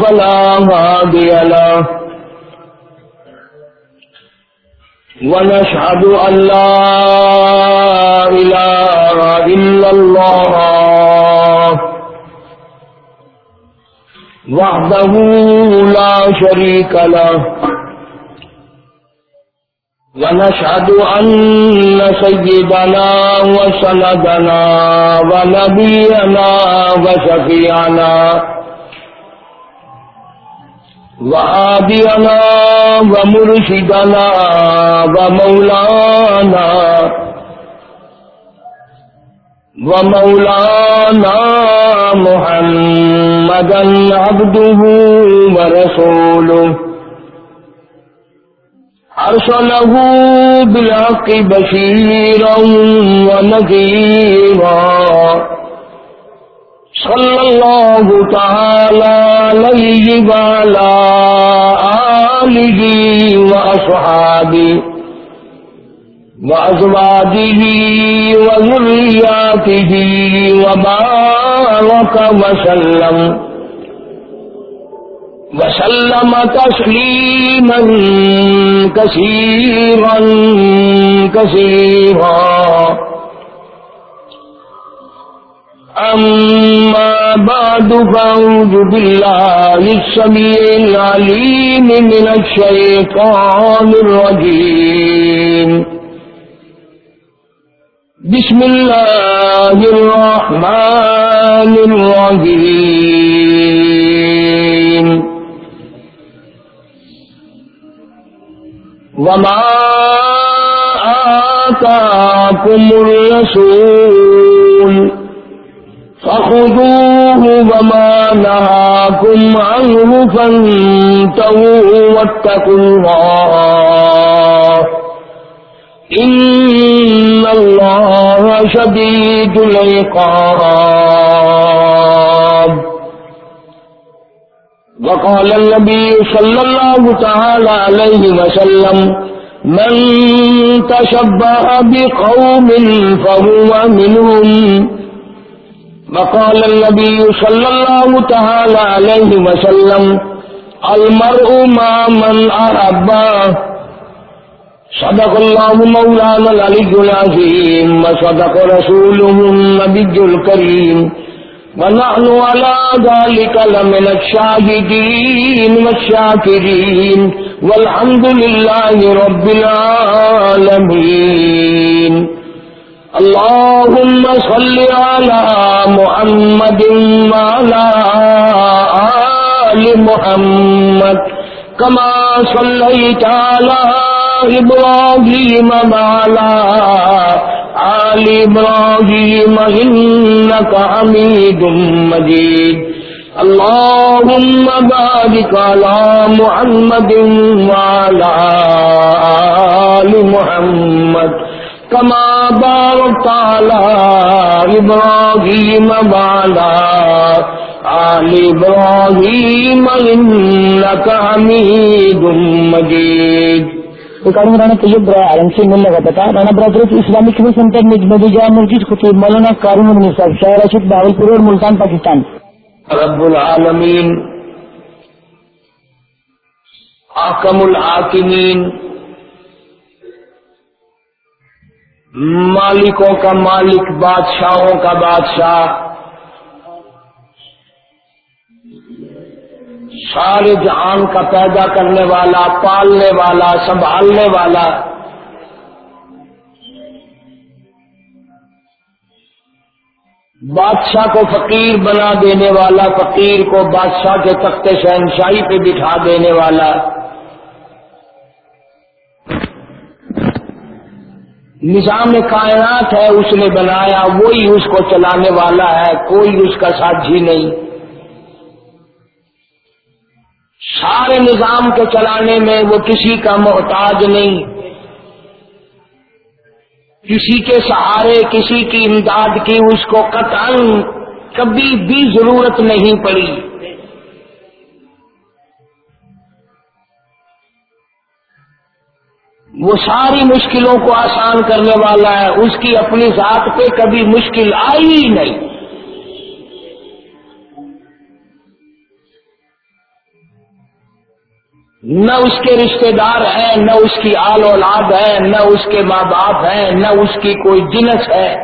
فلا هادي له. ونشهد أن لا إله إلا الله. وحده لا شريك له. ونشهد أن سيدنا وسندنا ونبينا وشفيعنا. وآدينا ومرشدنا ومولانا ومولانا محمدا عبده ورسوله أرسله بالحق بشيرا ونذيرا صلى الله تعالى عليه وعلى آله وأصحابه وأزواجه وذرياته وبارك وسلم وسلم تسليما كثيرا كثيرا أما بعد فأعوذ بالله السميع العليم من الشيطان الرجيم. بسم الله الرحمن الرحيم. وما آتاكم الرسول فخذوه وما نهاكم عنه فانتهوا واتقوا الله. إن الله شديد العقاب. وقال النبي صلى الله تعالى عليه وسلم من تشبه بقوم فهو منهم. وقال النبي صلى الله تعالى عليه وسلم، المرء مع من أحبه صدق الله مولانا العلي العظيم وصدق رسوله النبي الكريم ونحن على ذلك لمن الشاهدين والشاكرين والحمد لله رب العالمين اللهم صل على محمد وعلى آل محمد كما صليت على إبراهيم وعلى آل إبراهيم إنك حميد مجيد. اللهم بارك على محمد وعلى آل محمد كما باركت على إبراهيم وعلى آل إبراهيم إنك حميد مجيد. ریکارڈنگ رانا طیب برا عالم سے ملنے کا پتا رانا برادر اسلامک ہیلتھ سینٹر نجمدی جامع مسجد خطیب مولانا کارون النصاب شاہ رشید باول پور اور ملتان پاکستان. رب العالمین آکم العاکمین مالکوں کا مالک، بادشاہوں کا بادشاہ۔ سارے جہان کا پیدا کرنے والا، پالنے والا، سنبھالنے والا۔ بادشاہ کو فقیر بنا دینے والا، فقیر کو بادشاہ کے تخت شہنشاہی پہ بٹھا دینے والا۔ نظام کائنات ہے، اس نے بنایا، وہی اس کو چلانے والا ہے، کوئی اس کا ساتھی نہیں۔ سارے نظام کے چلانے میں وہ کسی کا محتاج نہیں۔ کسی کے سہارے، کسی کی امداد کی اس کو قطعا کبھی بھی ضرورت نہیں پڑی۔ وہ ساری مشکلوں کو آسان کرنے والا ہے، اس کی اپنی ذات پہ کبھی مشکل آئی ہی نہیں۔ نہ اس کے رشتہ دار ہیں، نہ اس کی آل اولاد ہے نہ اس کے ماں باپ ہیں، نہ اس کی کوئی جنس ہے۔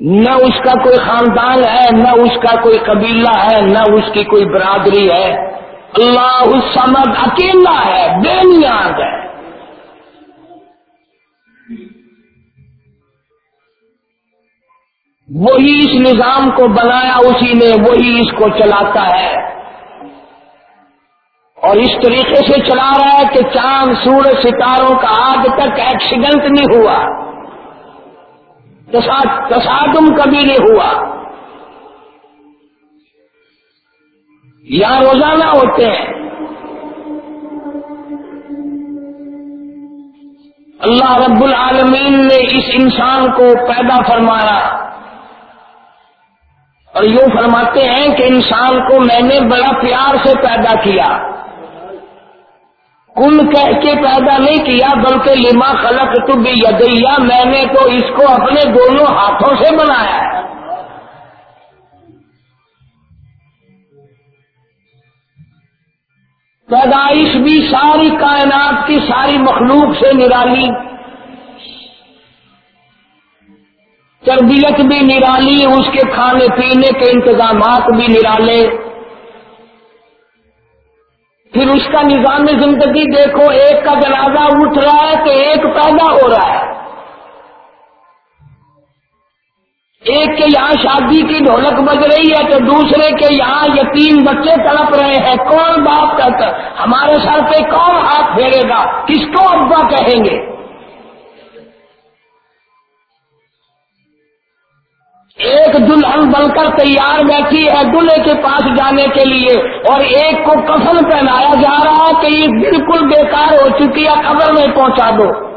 نہ اس کا کوئی خاندان ہے، نہ اس کا کوئی قبیلہ ہے، نہ اس کی کوئی برادری ہے۔ اللہ اس سمد اکیلا ہے، بے نیاز ہے۔ وہی اس نظام کو بنایا، اسی نے وہی اس کو چلاتا ہے۔ اور اس طریقے سے چلا رہا ہے کہ چاند، سورج، ستاروں کا آج تک ایکسیڈنٹ نہیں ہوا۔ تصادم کبھی نہیں ہوا۔ یہاں روزانہ ہوتے ہیں۔ اللہ رب العالمین نے اس انسان کو پیدا فرمایا۔ اور یوں فرماتے ہیں کہ انسان کو میں نے بڑا پیار سے پیدا کیا۔ کن کہہ کے پیدا نہیں کیا، بلکہ لما خلق تو بھی یدیا میں نے تو اس کو اپنے دونوں ہاتھوں سے بنایا۔ ہے پیدائش بھی ساری کائنات کی ساری مخلوق سے نرالی۔ تربیت بھی نرالی، اس کے کھانے پینے کے انتظامات بھی نرالے۔ پھر اس کا نظام زندگی دیکھو، ایک کا جنازہ اٹھ رہا ہے تو ایک پیدا ہو رہا ہے۔ ایک کے یہاں شادی کی ڈھولک بج رہی ہے تو دوسرے کے یہاں یتیم بچے تڑپ رہے ہیں۔ کون باپ کہتا ہمارے سر پہ کون ہاتھ پھیرے گا؟ کس کو ابا کہیں گے؟ ایک دلہن بن کر تیار بیٹھی ہے دلہے کے پاس جانے کے لیے اور ایک کو کفن پہنایا جا رہا ہے کہ یہ بالکل بیکار ہو چکی ہے، قبر میں پہنچا دو۔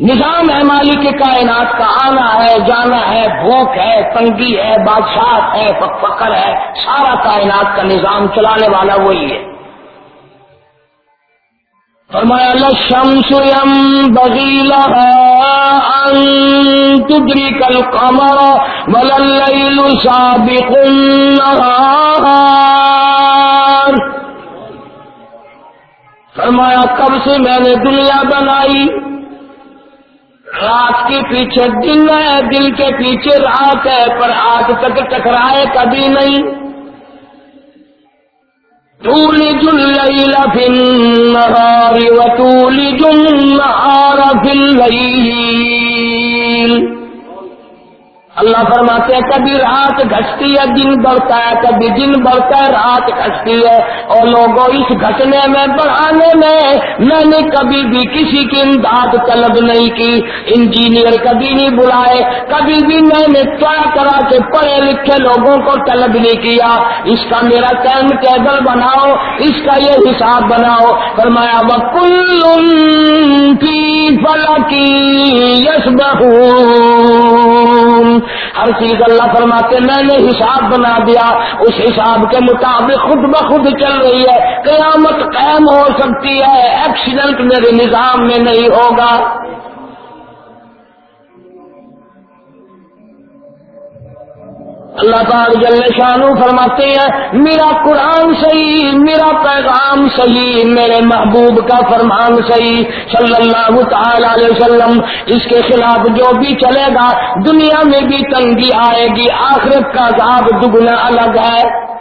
نظام ہے مالک کائنات کا آنا ہے جانا ہے، بھوک ہے، تنگی ہے، بادشاہ ہے فکر ہے، سارا کائنات کا نظام چلانے والا وہی ہے۔ فرمایا لشمس ينبغي ان تدرك القمر ولا الليل سابق النهار۔ فرمایا، کب سے میں نے دنیا بنائی؟ رات کے پیچھے دن ہے، دل کے پیچھے رات ہے، پر آج تک ٹکرائے کبھی نہیں۔ تولج الليل في النهار وتولج النهار في الليل اللہ فرماتے ہیں، کبھی رات گھٹتی ہے، دن بڑھتا ہے، کبھی دن بڑھتا ہے، رات گھٹتی ہے۔ اور لوگوں، اس گھٹنے میں، بڑھانے میں میں نے کبھی بھی کسی کی امداد طلب نہیں کی۔ انجینئر کبھی نہیں بلائے، کبھی بھی میں نے طرح طرح سے پڑھے لکھے لوگوں کو طلب نہیں کیا۔ اس کا میرا ٹائم ٹیبل بناؤ، اس کا یہ حساب بناؤ۔ فرمایا وہ کل فلا کی یس بہو ہر چیز اللہ فرماتے میں نے حساب بنا دیا، اس حساب کے مطابق خود بخود چل رہی ہے۔ قیامت قائم ہو سکتی ہے ایکسیڈنٹ میرے نظام میں نہیں ہوگا۔ اللہ پاک جل شانو فرماتے ہیں، میرا قرآن صحیح، میرا پیغام صحیح، میرے محبوب کا فرمان صحیح، صلی اللہ تعالی علیہ وسلم، اس کے خلاف جو بھی چلے گا، دنیا میں بھی تنگی آئے گی، آخرت کا عذاب دگنا الگ ہے۔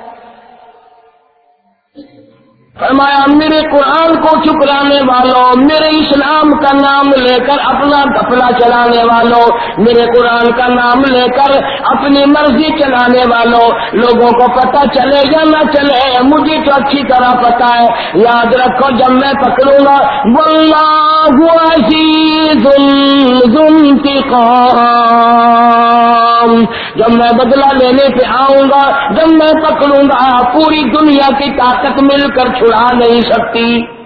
فرمایا، میرے قرآن کو چکرانے والوں، میرے اسلام کا نام لے کر اپنا کپڑا چلانے والوں، میرے قرآن کا نام لے کر اپنی مرضی چلانے والوں۔ لوگوں کو پتہ چلے یا نہ چلے، مجھے تو اچھی طرح پتا ہے۔ یاد رکھو، جب میں پکڑوں گا، واللہ عزیز جب میں بدلہ لینے پہ آؤں گا، جب میں پکڑوں گا، پوری دنیا کی طاقت مل کر چھڑا نہیں سکتی۔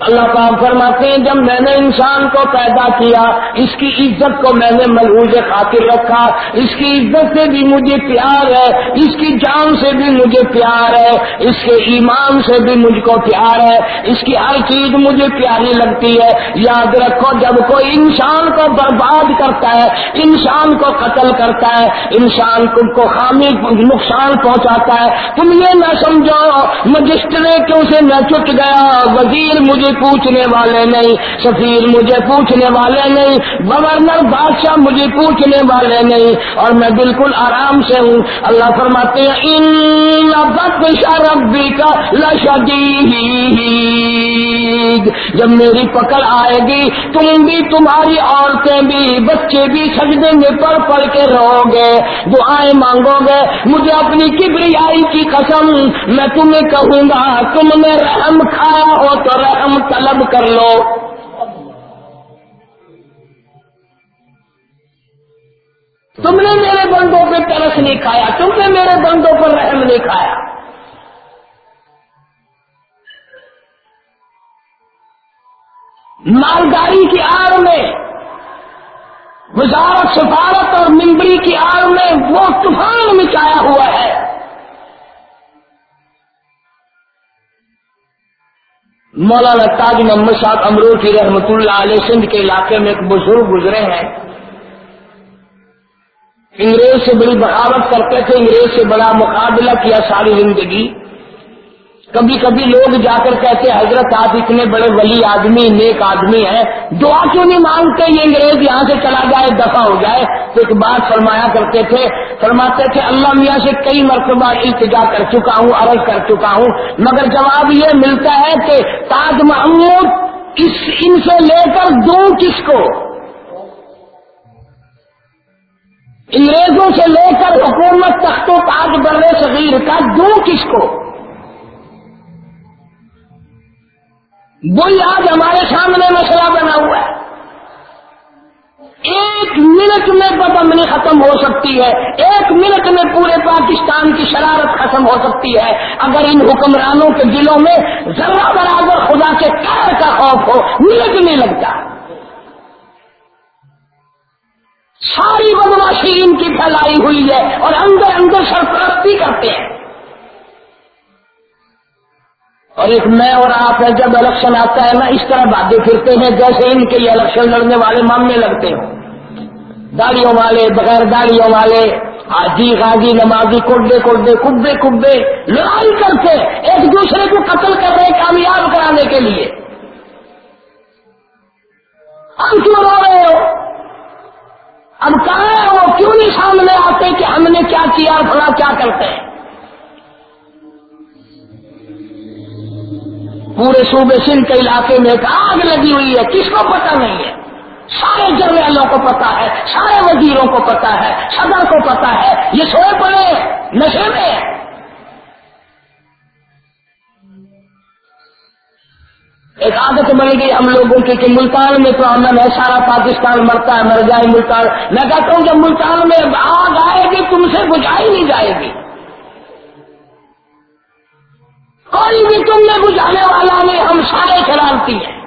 اللہ پاک فرماتے ہیں، جب میں نے انسان کو پیدا کیا، اس کی عزت کو میں نے ملحوظ خاطر رکھا۔ اس کی عزت سے بھی مجھے پیار ہے، اس کی جان سے بھی مجھے پیار ہے، اس کے ایمان سے بھی مجھ کو پیار ہے۔ اس کی ہر چیز مجھے پیاری لگتی ہے۔ یاد رکھو، جب کوئی انسان کو برباد کرتا ہے، انسان کو قتل کرتا ہے، انسان کو خامی نقصان پہنچاتا ہے، تم یہ نہ سمجھو مجسٹریٹوں سے میں چٹ گیا؟ وزیر مجھے مجھے پوچھنے والے نہیں، سفیر مجھے پوچھنے والے نہیں، گورنر بادشاہ مجھے پوچھنے والے نہیں، اور میں بالکل آرام سے ہوں۔ اللہ فرماتے ہیں، ان ربی کا لشدید۔ جب میری پکڑ آئے گی، تم بھی تمہاری عورتیں بھی، بچے بھی سجدے میں پڑھ پڑھ کے رہو گے۔ دعائیں مانگو گے۔ مجھے اپنی کبریائی کی قسم میں تمہیں کہوں گا، تم نے رحم کھایا ہو تو رحم طلب کر لو۔ تم نے میرے بندوں پہ ترس نہیں کھایا، تم نے میرے بندوں پر رحم نہیں کھایا۔ مالداری کی آڑ میں، وزارت سفارت اور ممبری کی آڑ میں وہ طوفان مچایا ہوا ہے۔ مولانا تاج محمد صاحب امرود کی رحمت اللہ علیہ سندھ کے علاقے میں ایک بزرگ گزرے ہیں۔ انگریز سے بڑی بغاوت کرتے تھے، انگریز سے بڑا مقابلہ کیا ساری زندگی۔ کبھی کبھی لوگ جا کر کہتے حضرت آپ اتنے بڑے ولی آدمی، نیک آدمی ہیں۔ دعا کیوں نہیں مانگتے؟ یہ انگریز یہاں سے چلا جائے دفاع ہو جائے۔ تو ایک بات فرمایا کرتے تھے، فرماتے تھے، اللہ میاں سے کئی مرتبہ التجا کر چکا ہوں، عرض کر چکا ہوں، مگر جواب یہ ملتا ہے کہ تاج محمود اس ان سے لے کر دوں کس کو؟ انگریزوں سے لے کر حکومت تخت و تاج برے صغیر کا دوں کس کو؟ وہی آج ہمارے سامنے مسئلہ بنا ہوا ہے۔ ایک منٹ میں بدمنی ختم ہو سکتی ہے۔ ایک منٹ میں پورے پاکستان کی شرارت ختم ہو سکتی ہے۔ اگر ان حکمرانوں کے دلوں میں ذرا برابر خدا کے کار کا خوف ہو، منٹ نہیں لگتا۔ ساری بدماشی ان کی پھیلائی ہوئی ہے اور اندر اندر سرپرستی کرتے ہیں۔ اور ایک میں اور آپ ہے جب الیکشن آتا ہے نا اس طرح باتیں پھرتے ہیں جیسے ان کے الیکشن لڑنے والے مامنے لگتے ہوں داڑیوں والے، بغیر داڑیوں والے آجی غازی، نمازی کڈے کڈے کبے کبے لڑائی کرتے ایک دوسرے کو قتل کر رہے کامیاب کرانے کے لیے۔ ہم کیوں رو رہے ہو؟ اب کہاں ہے وہ کیوں نہیں سامنے آتے کہ ہم نے کیا کیا بھلا کیا کرتے ہیں؟ پورے صوبے سندھ کے علاقے میں ایک آگ لگی ہوئی ہے، کس کو پتا نہیں ہے؟ سارے جرنیلوں کو پتا ہے، سارے وزیروں کو پتا ہے، صدر کو پتا ہے، یہ سوئے پڑے، نشے میں۔ ایک عادت بن گئی ہم لوگوں کی کہ ملتان میں تو امن ہے سارا پاکستان مرتا ہے، مر جائے ملتان۔ میں کہتا ہوں جب ملتان میں آگ آئے گی، تم سے بجھائی نہیں جائے گی۔ کوئی بھی تم نے بجھانے والا نہیں ہم سارے شرارتی ہیں۔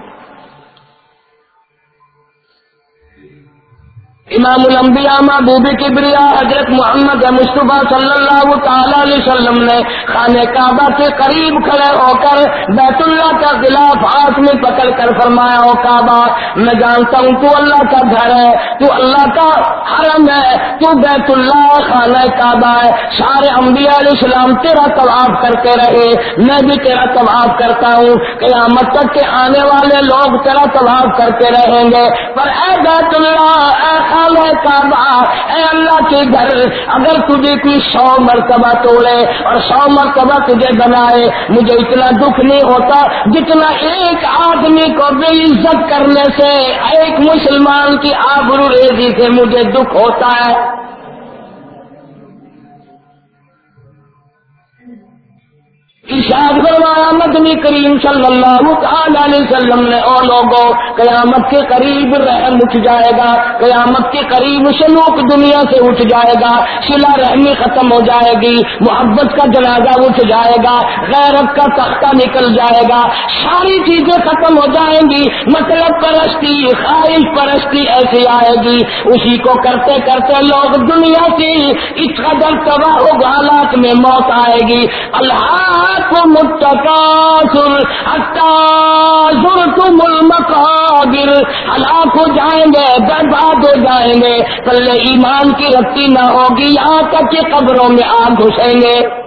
امام الانبیاء محبوب کبریا حضرت محمد مصطفیٰ صلی اللہ تعالی علیہ وسلم نے خانہ کعبہ کے قریب کھڑے ہو کر بیت اللہ کا خلاف ہاتھ میں پکڑ کر فرمایا ہو کعبہ، میں جانتا ہوں تو اللہ کا گھر ہے، تو اللہ کا حرم ہے، تو بیت اللہ خانہ کعبہ ہے۔ سارے انبیاء علیہ السلام تیرا طواف کرتے رہے، میں بھی تیرا طواف کرتا ہوں۔ قیامت تک کے آنے والے لوگ تیرا طواف کرتے رہیں گے۔ پر اے بیت اللہ، اے کعبہ؟ اے اللہ کے گھر، اگر تجھے کوئی سو مرتبہ توڑے اور سو مرتبہ تجھے بنائے، مجھے اتنا دکھ نہیں ہوتا جتنا ایک آدمی کو بے عزت کرنے سے، ایک مسلمان کی آبرو ریزی سے مجھے دکھ ہوتا ہے۔ فرمایا مدنی کریم صلی اللہ تعالی علیہ وسلم نے او لوگوں، قیامت کے قریب رحم اٹھ جائے گا، قیامت کے قریب سلوک دنیا سے اٹھ جائے گا سلا رحمی ختم ہو جائے گی، محبت کا جنازہ اٹھ جائے گا، غیرت کا تختہ نکل جائے گا، ساری چیزیں ختم ہو جائیں گی مطلب پرستی، خواہش پرستی ایسی آئے گی۔ اسی کو کرتے کرتے لوگ دنیا کی اس قدر تباہ و حالات میں موت آئے گی۔ اللہ متقاصر حتی تم المقابر. ہلاک ہو جائیں گے، برباد ہو جائیں گے. پہلے ایمان کی رتی نہ ہوگی، یہاں تک کہ قبروں میں آگ گھسیں گے۔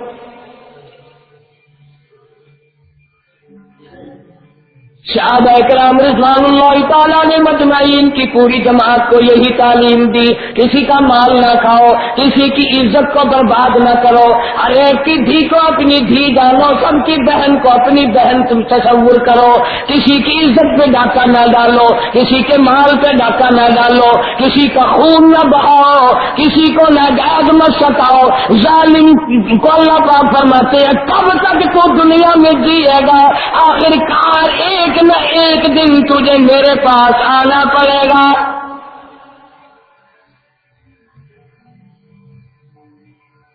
شاد اکرام رضوان اللہ تعالیٰ نے مجمعین کی پوری جماعت کو یہی تعلیم دی، کسی کا مال نہ کھاؤ، کسی کی عزت کو برباد نہ کرو۔ ہر ایک کی دھی کو اپنی دھی جانو، سب کی بہن کو اپنی بہن تم تصور کرو۔ کسی کی عزت پہ ڈاکہ نہ ڈالو، کسی کے مال پہ ڈاکہ نہ ڈالو۔ کسی کا خون نہ بہاؤ، کسی کو ناجائز مت ستاؤ۔ ظالم کو اللہ پاک فرماتے ہیں، کب تک تو دنیا میں جیے گا؟ آخر کار ایک نہ ایک دن تجھے میرے پاس آنا پڑے گا۔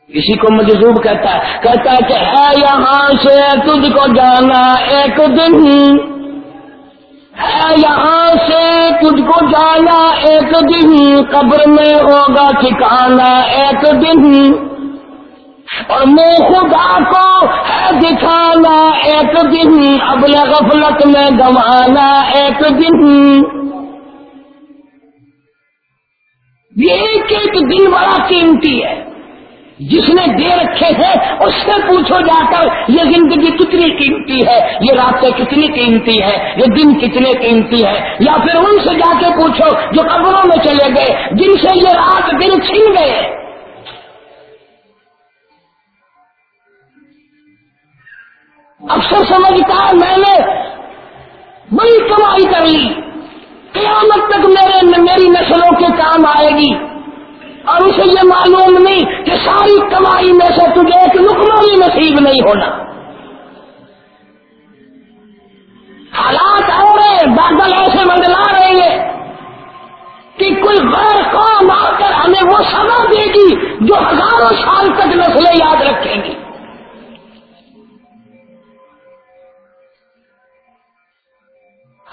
کسی کو مجذوب کہتا ہے کہتا ہے کہ ہے یہاں سے تجھ کو جانا ایک دن۔ ہے یہاں سے تجھ کو جانا ایک دن۔ قبر میں ہوگا ٹھکانا ایک دن۔ اور منہ خدا کو ہے دکھانا ایک دن ابل غفلت میں گوانا ایک دن۔ یہ ایک ایک دن بڑا قیمتی ہے۔ جس نے دے رکھے ہیں، اس سے پوچھو جا کر، یہ زندگی کتنی قیمتی ہے؟ یہ رابطے کتنی قیمتی ہے یہ دن کتنے قیمتی ہے یا پھر ان سے جا کے پوچھو جو قبروں میں چلے گئے، جن سے یہ رات دن چھن گئے۔ اکثر سمجھتا ہے، میں نے بڑی کمائی کر لی۔ قیامت تک میرے میری نسلوں کے کام آئے گی۔ اور اسے یہ معلوم نہیں کہ ساری کمائی میں سے تجھے ایک لکما بھی نصیب نہیں ہونا۔ حالات آ رہے بادل ایسے بدلا رہے ہیں کہ کوئی غیر قوم آ کر ہمیں وہ سزا دے گی جو ہزاروں سال تک نسلیں یاد رکھیں گی۔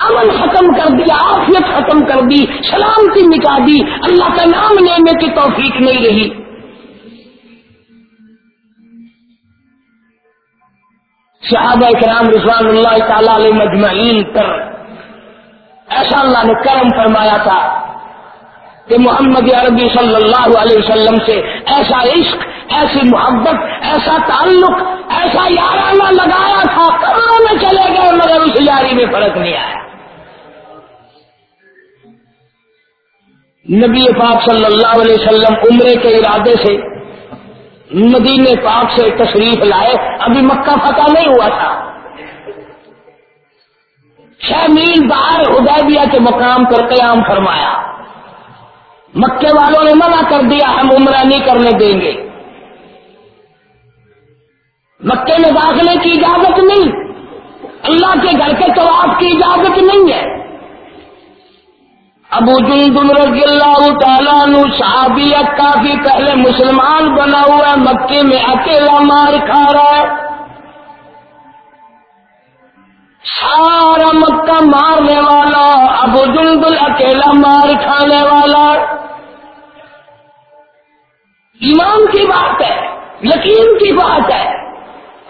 امن ختم کر دیا آفیت ختم کر دی، سلامتی مٹا دی۔ اللہ کا نام لینے کی توفیق نہیں رہی۔ صحابہ کرام رضوان اللہ تعالی علیہ مجمعین پر ایسا اللہ نے کرم فرمایا تھا کہ محمد عربی صلی اللہ علیہ وسلم سے ایسا عشق، ایسی محبت، ایسا تعلق، ایسا یارانہ لگایا تھا، کہاں میں چلے گئے مگر اس یاری میں فرق نہیں آیا۔ نبی پاک صلی اللہ علیہ وسلم عمرے کے ارادے سے مدینے پاک سے تشریف لائے۔ ابھی مکہ فتح نہیں ہوا تھا۔ چھ میل باہر ادیبیہ کے مقام پر قیام فرمایا۔ مکے والوں نے منع کر دیا، ہم عمرہ نہیں کرنے دیں گے۔ مکے میں داخلے کی اجازت نہیں۔ اللہ کے گھر کے طواف کی اجازت نہیں ہے۔ ابو جن رضی اللہ تعالیٰ نو صحابیت کافی پہلے مسلمان بنا ہوا ہے، مکے میں اکیلا مار کھا رہا ہے۔ سارا مکہ مارنے والا، ابو جن اکیلا مار کھانے والا۔ ایمان کی بات ہے، یقین کی بات ہے۔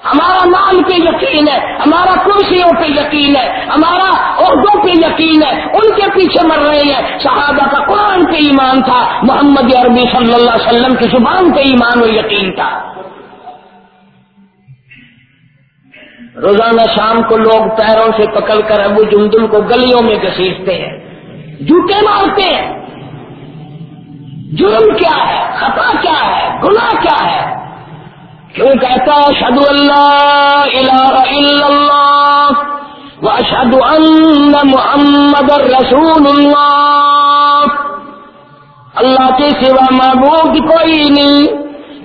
ہمارا نام پہ یقین ہے، ہمارا کرسیوں پہ یقین ہے، ہمارا عہدوں پہ یقین ہے، ان کے پیچھے مر رہے ہیں۔ صحابہ کا قرآن پہ ایمان تھا، محمد عربی صلی اللہ علیہ وسلم کی زبان پہ ایمان و یقین تھا۔ روزانہ شام کو لوگ پیروں سے پکڑ کر ابو جمدل کو گلیوں میں گسیٹتے ہیں۔ جوتے مارتے ہیں۔ جرم کیا ہے؟ خطا کیا ہے؟ گناہ کیا ہے؟ کیوں کہتا شد اللہ الہ الا اللہ واشهد ان محمد رسول اللہ۔ اللہ کے سوا معبود کوئی نہیں،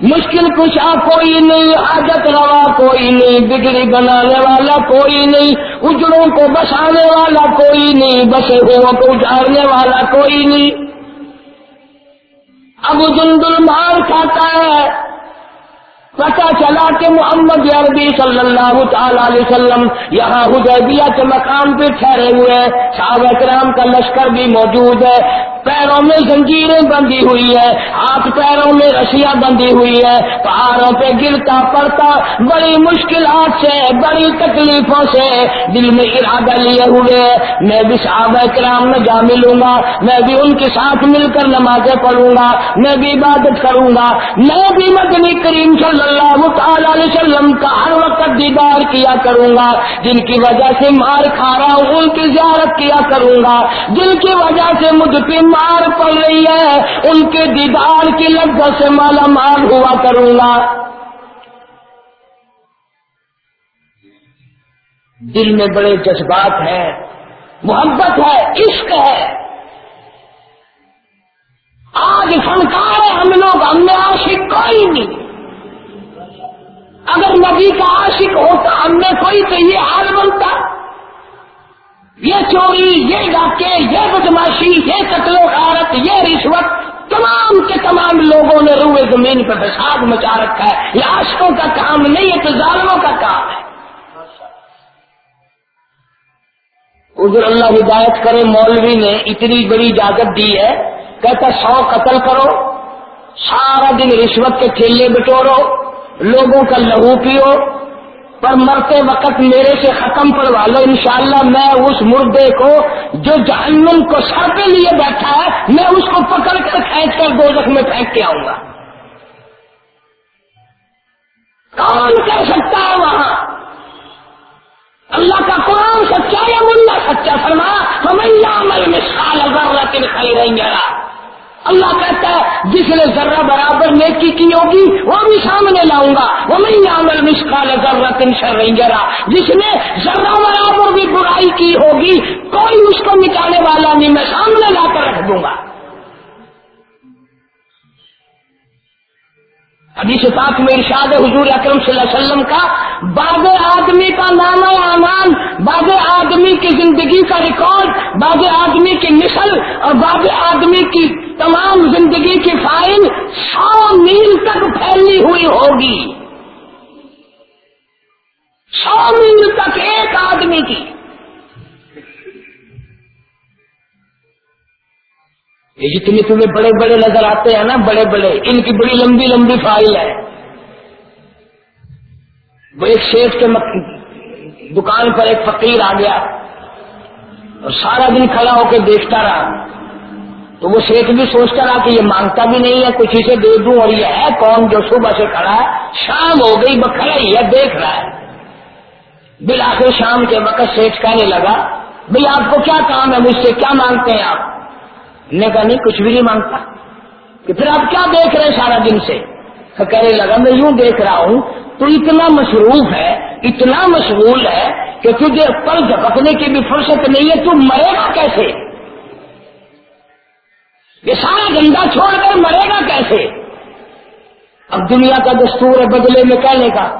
مشکل کشا کوئی نہیں، حاجت روا کوئی نہیں، بگڑی بنانے والا کوئی نہیں، اجڑوں کو بسانے والا کوئی نہیں، بسے ہوئے کو اجاڑنے والا کوئی نہیں۔ اب جندل مار کھاتا ہے پتا چلا کہ محمد عربی صلی اللہ تعالی علیہ وسلم یہاں حدیبیہ کے مقام پہ ٹھہرے ہوئے صحابہ کرام کا لشکر بھی موجود ہے۔ پیروں میں زنجیریں بندی ہوئی ہے ہاتھ پیروں میں رسیاں بندی ہوئی ہے پہاڑوں پہ گرتا پڑتا بڑی مشکلات سے، بڑی تکلیفوں سے دل میں ارادہ لیے ہوئے میں بھی صحابہ کرام میں جا ملوں گا۔ میں بھی ان کے ساتھ مل کر نمازیں پڑھوں گا۔ میں بھی عبادت کروں گا۔ میں بھی مدنی کریم صلی اللہ تعالی علیہ وسلم کا ہر وقت دیدار کیا کروں گا، جن کی وجہ سے مار کھا رہا ہوں، ان کی زیارت کیا کروں گا۔ جن کی وجہ سے مجھ پہ مار پڑ رہی ہے، ان کے دیدار کی لذت سے مالا مال ہوا کروں گا۔ دل میں بڑے جذبات ہیں، محبت ہے، عشق ہے۔ آج فنکار ہے ہم لوگ، ہم میں عاشق کوئی نہیں۔ اگر نبی کا عاشق ہوتا، ہم میں کوئی تو یہ حال بنتا؟ یہ چوری، یہ ڈاکے، یہ بدماشی، یہ قتل و غارت، یہ رشوت، تمام کے تمام لوگوں نے روئے زمین پر فساد مچا رکھا ہے۔ یہ عاشقوں کا کام نہیں ہے تو ظالموں کا کام ہے۔ ادھر اللہ ہدایت کرے، مولوی نے اتنی بڑی اجازت دی ہے۔ کہتا، سو قتل کرو، سارا دن رشوت کے ٹھیلے بٹورو۔ لوگوں کا لہو پیو، پر مرتے وقت میرے سے ختم کروا لو، انشاءاللہ میں اس مردے کو جو جہنم کو سر پہ لیے بیٹھا ہے، میں اس کو پکڑ کر کھینچ کر دو میں پھینک کے آؤں گا۔ کون کہہ سکتا ہے وہاں؟ اللہ کا قرآن سچا یا ملا سچا؟ فرما ہم عمل میں سال ہزار تین کھائی رہیں اللہ کہتا ہے، جس نے ذرہ برابر نیکی کی ہوگی، وہ بھی سامنے لاؤں گا۔ وہ میں عمل مشکال ذرہ تن شر گرا جس نے ذرہ برابر بھی برائی کی ہوگی، کوئی اس کو مٹانے والا نہیں، میں سامنے لا کر رکھ دوں گا۔ ابھی سے پاک میں ارشاد حضور اکرم صلی اللہ علیہ وسلم کا، بعض آدمی کا نام امان، بعض آدمی کی زندگی کا ریکارڈ، بعض آدمی کی نسل اور بعض آدمی کی تمام زندگی کی فائل سو میل تک پھیلی ہوئی ہوگی۔ سو میل تک ایک آدمی کی۔ یہ جتنے تمہیں بڑے بڑے نظر آتے ہیں نا، بڑے بڑے، ان کی بڑی لمبی لمبی فائل ہے۔ وہ ایک شیخ کے دکان پر ایک فقیر آ گیا اور سارا دن کھڑا ہو کے دیکھتا رہا۔ تو وہ شیخ بھی سوچتا رہا کہ یہ مانگتا بھی نہیں ہے، کچھ اسے دے دوں اور یہ ہے کون جو صبح سے کھڑا ہے؟ شام ہو گئی وہ کھڑا ہی ہے، دیکھ رہا ہے۔ بالآخر شام کے وقت شیخ کہنے لگا بھائی آپ کو کیا کام ہے؟ مجھ سے کیا مانگتے ہیں آپ؟ نے کہا، نہیں، کچھ بھی نہیں مانگتا۔ کہ پھر آپ کیا دیکھ رہے ہیں سارا دن سے؟ کہنے لگا، میں یوں دیکھ رہا ہوں، تو اتنا مصروف ہے، اتنا مشغول ہے کہ تجھے پل جھپکنے کی بھی فرصت نہیں ہے، تو مرے گا کیسے؟ یہ سارا گندا چھوڑ کر مرے گا کیسے؟ اب دنیا کا دستور ہے بدلے میں کہنے کا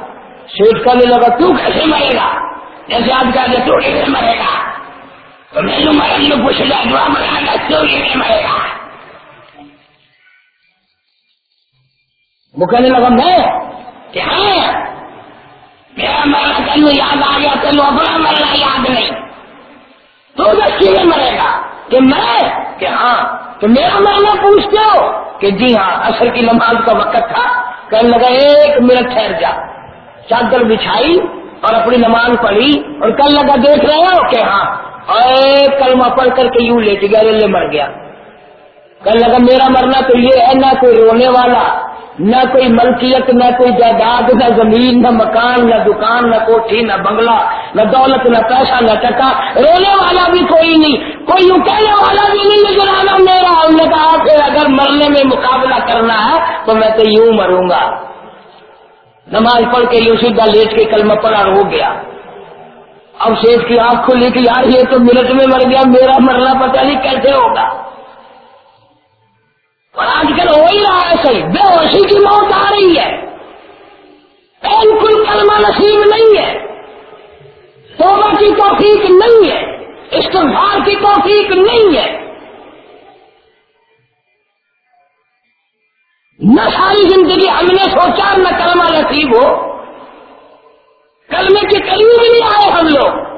سیٹ کرنے لگا تو کیسے مرے گا؟ جیسے آج کا تو کیسے مرے گا؟ تو میں مرن میں پوچھ لیا دعا مرا گا، تو نہیں مرے گا؟ وہ کہنے لگا، میں؟ کہ ہاں میرا مرنا تینوں یاد آ گیا تینوں اپنا مرنا یاد نہیں۔ تو بچی میں مرے گا؟ کہ میں؟ کہ ہاں۔ تو میرا مرنا پوچھتے ہو کہ جی ہاں اصل کی نماز کا وقت تھا، کہنے لگا ایک منٹ ٹھہر جا۔ چادر بچھائی اور اپنی نماز پڑھی اور کل لگا دیکھ رہے ہو کہ ہاں۔ اور کلمہ پڑھ کر کے یوں لیٹ گیا لے مر گیا۔ کل لگا میرا مرنا تو یہ ہے، نہ کوئی رونے والا۔ نہ کوئی ملکیت، نہ کوئی جائیداد، نہ زمین، نہ مکان، نہ دکان، نہ کوٹھی، نہ بنگلہ، نہ دولت، نہ پیسہ، نہ ٹکا رونے والا بھی کوئی نہیں، کوئی یوں کہنے والا بھی نہیں نظر آنا میرا ہم نے کہا کہ اگر مرنے میں مقابلہ کرنا ہے تو میں تو یوں مروں گا۔ نماز پڑھ کے یوں سیدھا لیٹ کے کلمہ پڑا ہو گیا۔ اب شیخ کی آنکھ کھلی کہ یار یہ تو منٹ میں مر گیا، میرا مرنا پتہ نہیں کیسے ہوگا۔ اور آج کل ہو ہی رہا ہے صحیح بے ہوشی کی موت آ رہی ہے۔ بالکل کلمہ نصیب نہیں ہے۔ توبہ کی توفیق نہیں ہے۔ استغفار کی توفیق نہیں ہے۔ نہ ساری زندگی ہم نے سوچا نہ کلمہ نصیب ہو۔ کلمے کے قریب نہیں آئے ہم لوگ۔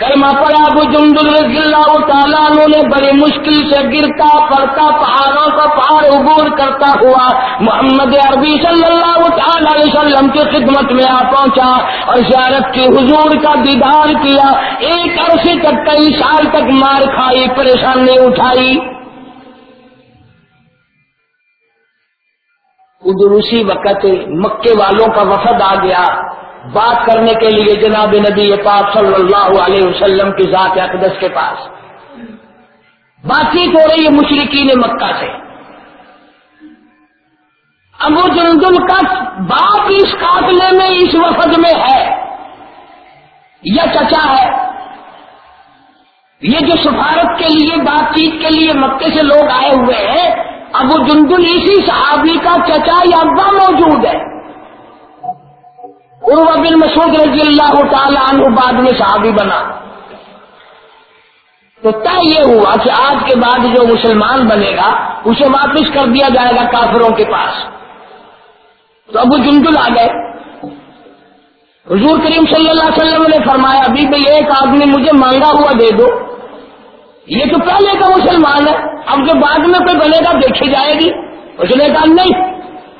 کلمہ پڑا ابو جمد رضی اللہ تعالیٰ نے بڑی مشکل سے گرتا پڑتا، پہاڑوں کا پہاڑ عبور کرتا ہوا محمد عربی صلی اللہ تعالی علیہ وسلم کی خدمت میں آ پہنچا اور زیارت کی حضور کا دیدار کیا۔ ایک عرصے تک کئی سال تک مار کھائی، پریشانی اٹھائی۔ ادھر اسی وقت مکے والوں کا وفد آ گیا۔ بات کرنے کے لیے جناب نبی پاک صلی اللہ علیہ وسلم کی ذات اقدس کے پاس۔ بات چیت ہو رہی ہے مشرقین مکہ سے۔ ابو جندل کا باپ اس قافلے میں اس وفد میں ہے۔ یا چچا ہے۔ یہ جو سفارت کے لیے، بات چیت کے لیے مکے سے لوگ آئے ہوئے ہیں، ابو جندل اسی صحابی کا چچا یا ابا موجود ہے۔ عروہ بن مسعود رضی اللہ تعالیٰ عنہ بعد میں صحابی بنا۔ تو طے یہ ہوا کہ آج کے بعد جو مسلمان بنے گا، اسے واپس کر دیا جائے گا کافروں کے پاس۔ تو ابو جندل آ گئے۔ حضور کریم صلی اللہ علیہ وسلم نے فرمایا، ابھی بھائی ایک آدمی مجھے مانگا ہوا دے دو۔ یہ تو پہلے کا مسلمان ہے، اب جو بعد میں کوئی بنے گا، دیکھی جائے گی۔ اس نے کہا، نہیں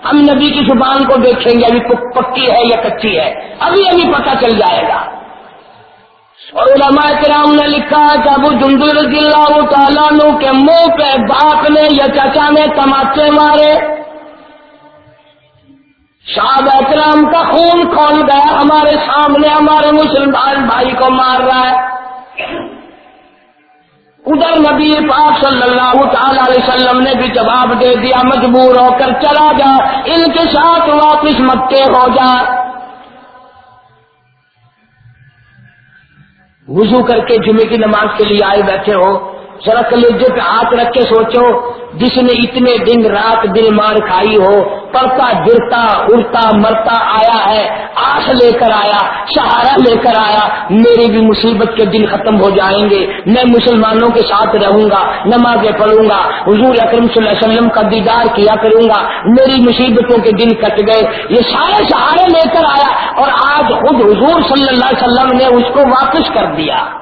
ہم نبی کی زبان کو دیکھیں گے، ابھی پکی ہے یا کچی ہے، ابھی ابھی پتہ چل جائے گا۔ اور علماء کرام نے لکھا کہ ابو جند رضی اللہ تعالیٰ نو کے منہ پہ باپ نے یا چچا نے تماچے مارے۔ شاہ اکرام کا خون کھول گیا، ہمارے سامنے ہمارے مسلمان بھائی کو مار رہا ہے۔ ادھر نبی پاک صلی اللہ تعالی علیہ وسلم نے بھی جواب دے دیا، مجبور ہو کر چلا جا، ان کے ساتھ واپس مکے ہو جا۔ وضو کر کے جمعے کی نماز کے لیے آئے بیٹھے ہو۔ ذرا کلیجے پہ ہاتھ رکھ کے سوچو، جس نے اتنے دن رات دن مار کھائی ہو پڑتا گرتا، اڑتا، مرتا، آیا ہے، آس لے کر آیا سہارا لے کر آیا، میری بھی مصیبت کے دن ختم ہو جائیں گے۔ میں مسلمانوں کے ساتھ رہوں گا، نمازیں پڑھوں گا، حضور اکرم صلی اللہ علیہ وسلم کا دیدار کیا کروں گا، میری مصیبتوں کے دن کٹ گئے۔ یہ سارے سہارے لے کر آیا اور آج خود حضور صلی اللہ علیہ وسلم نے اس کو واپس کر دیا۔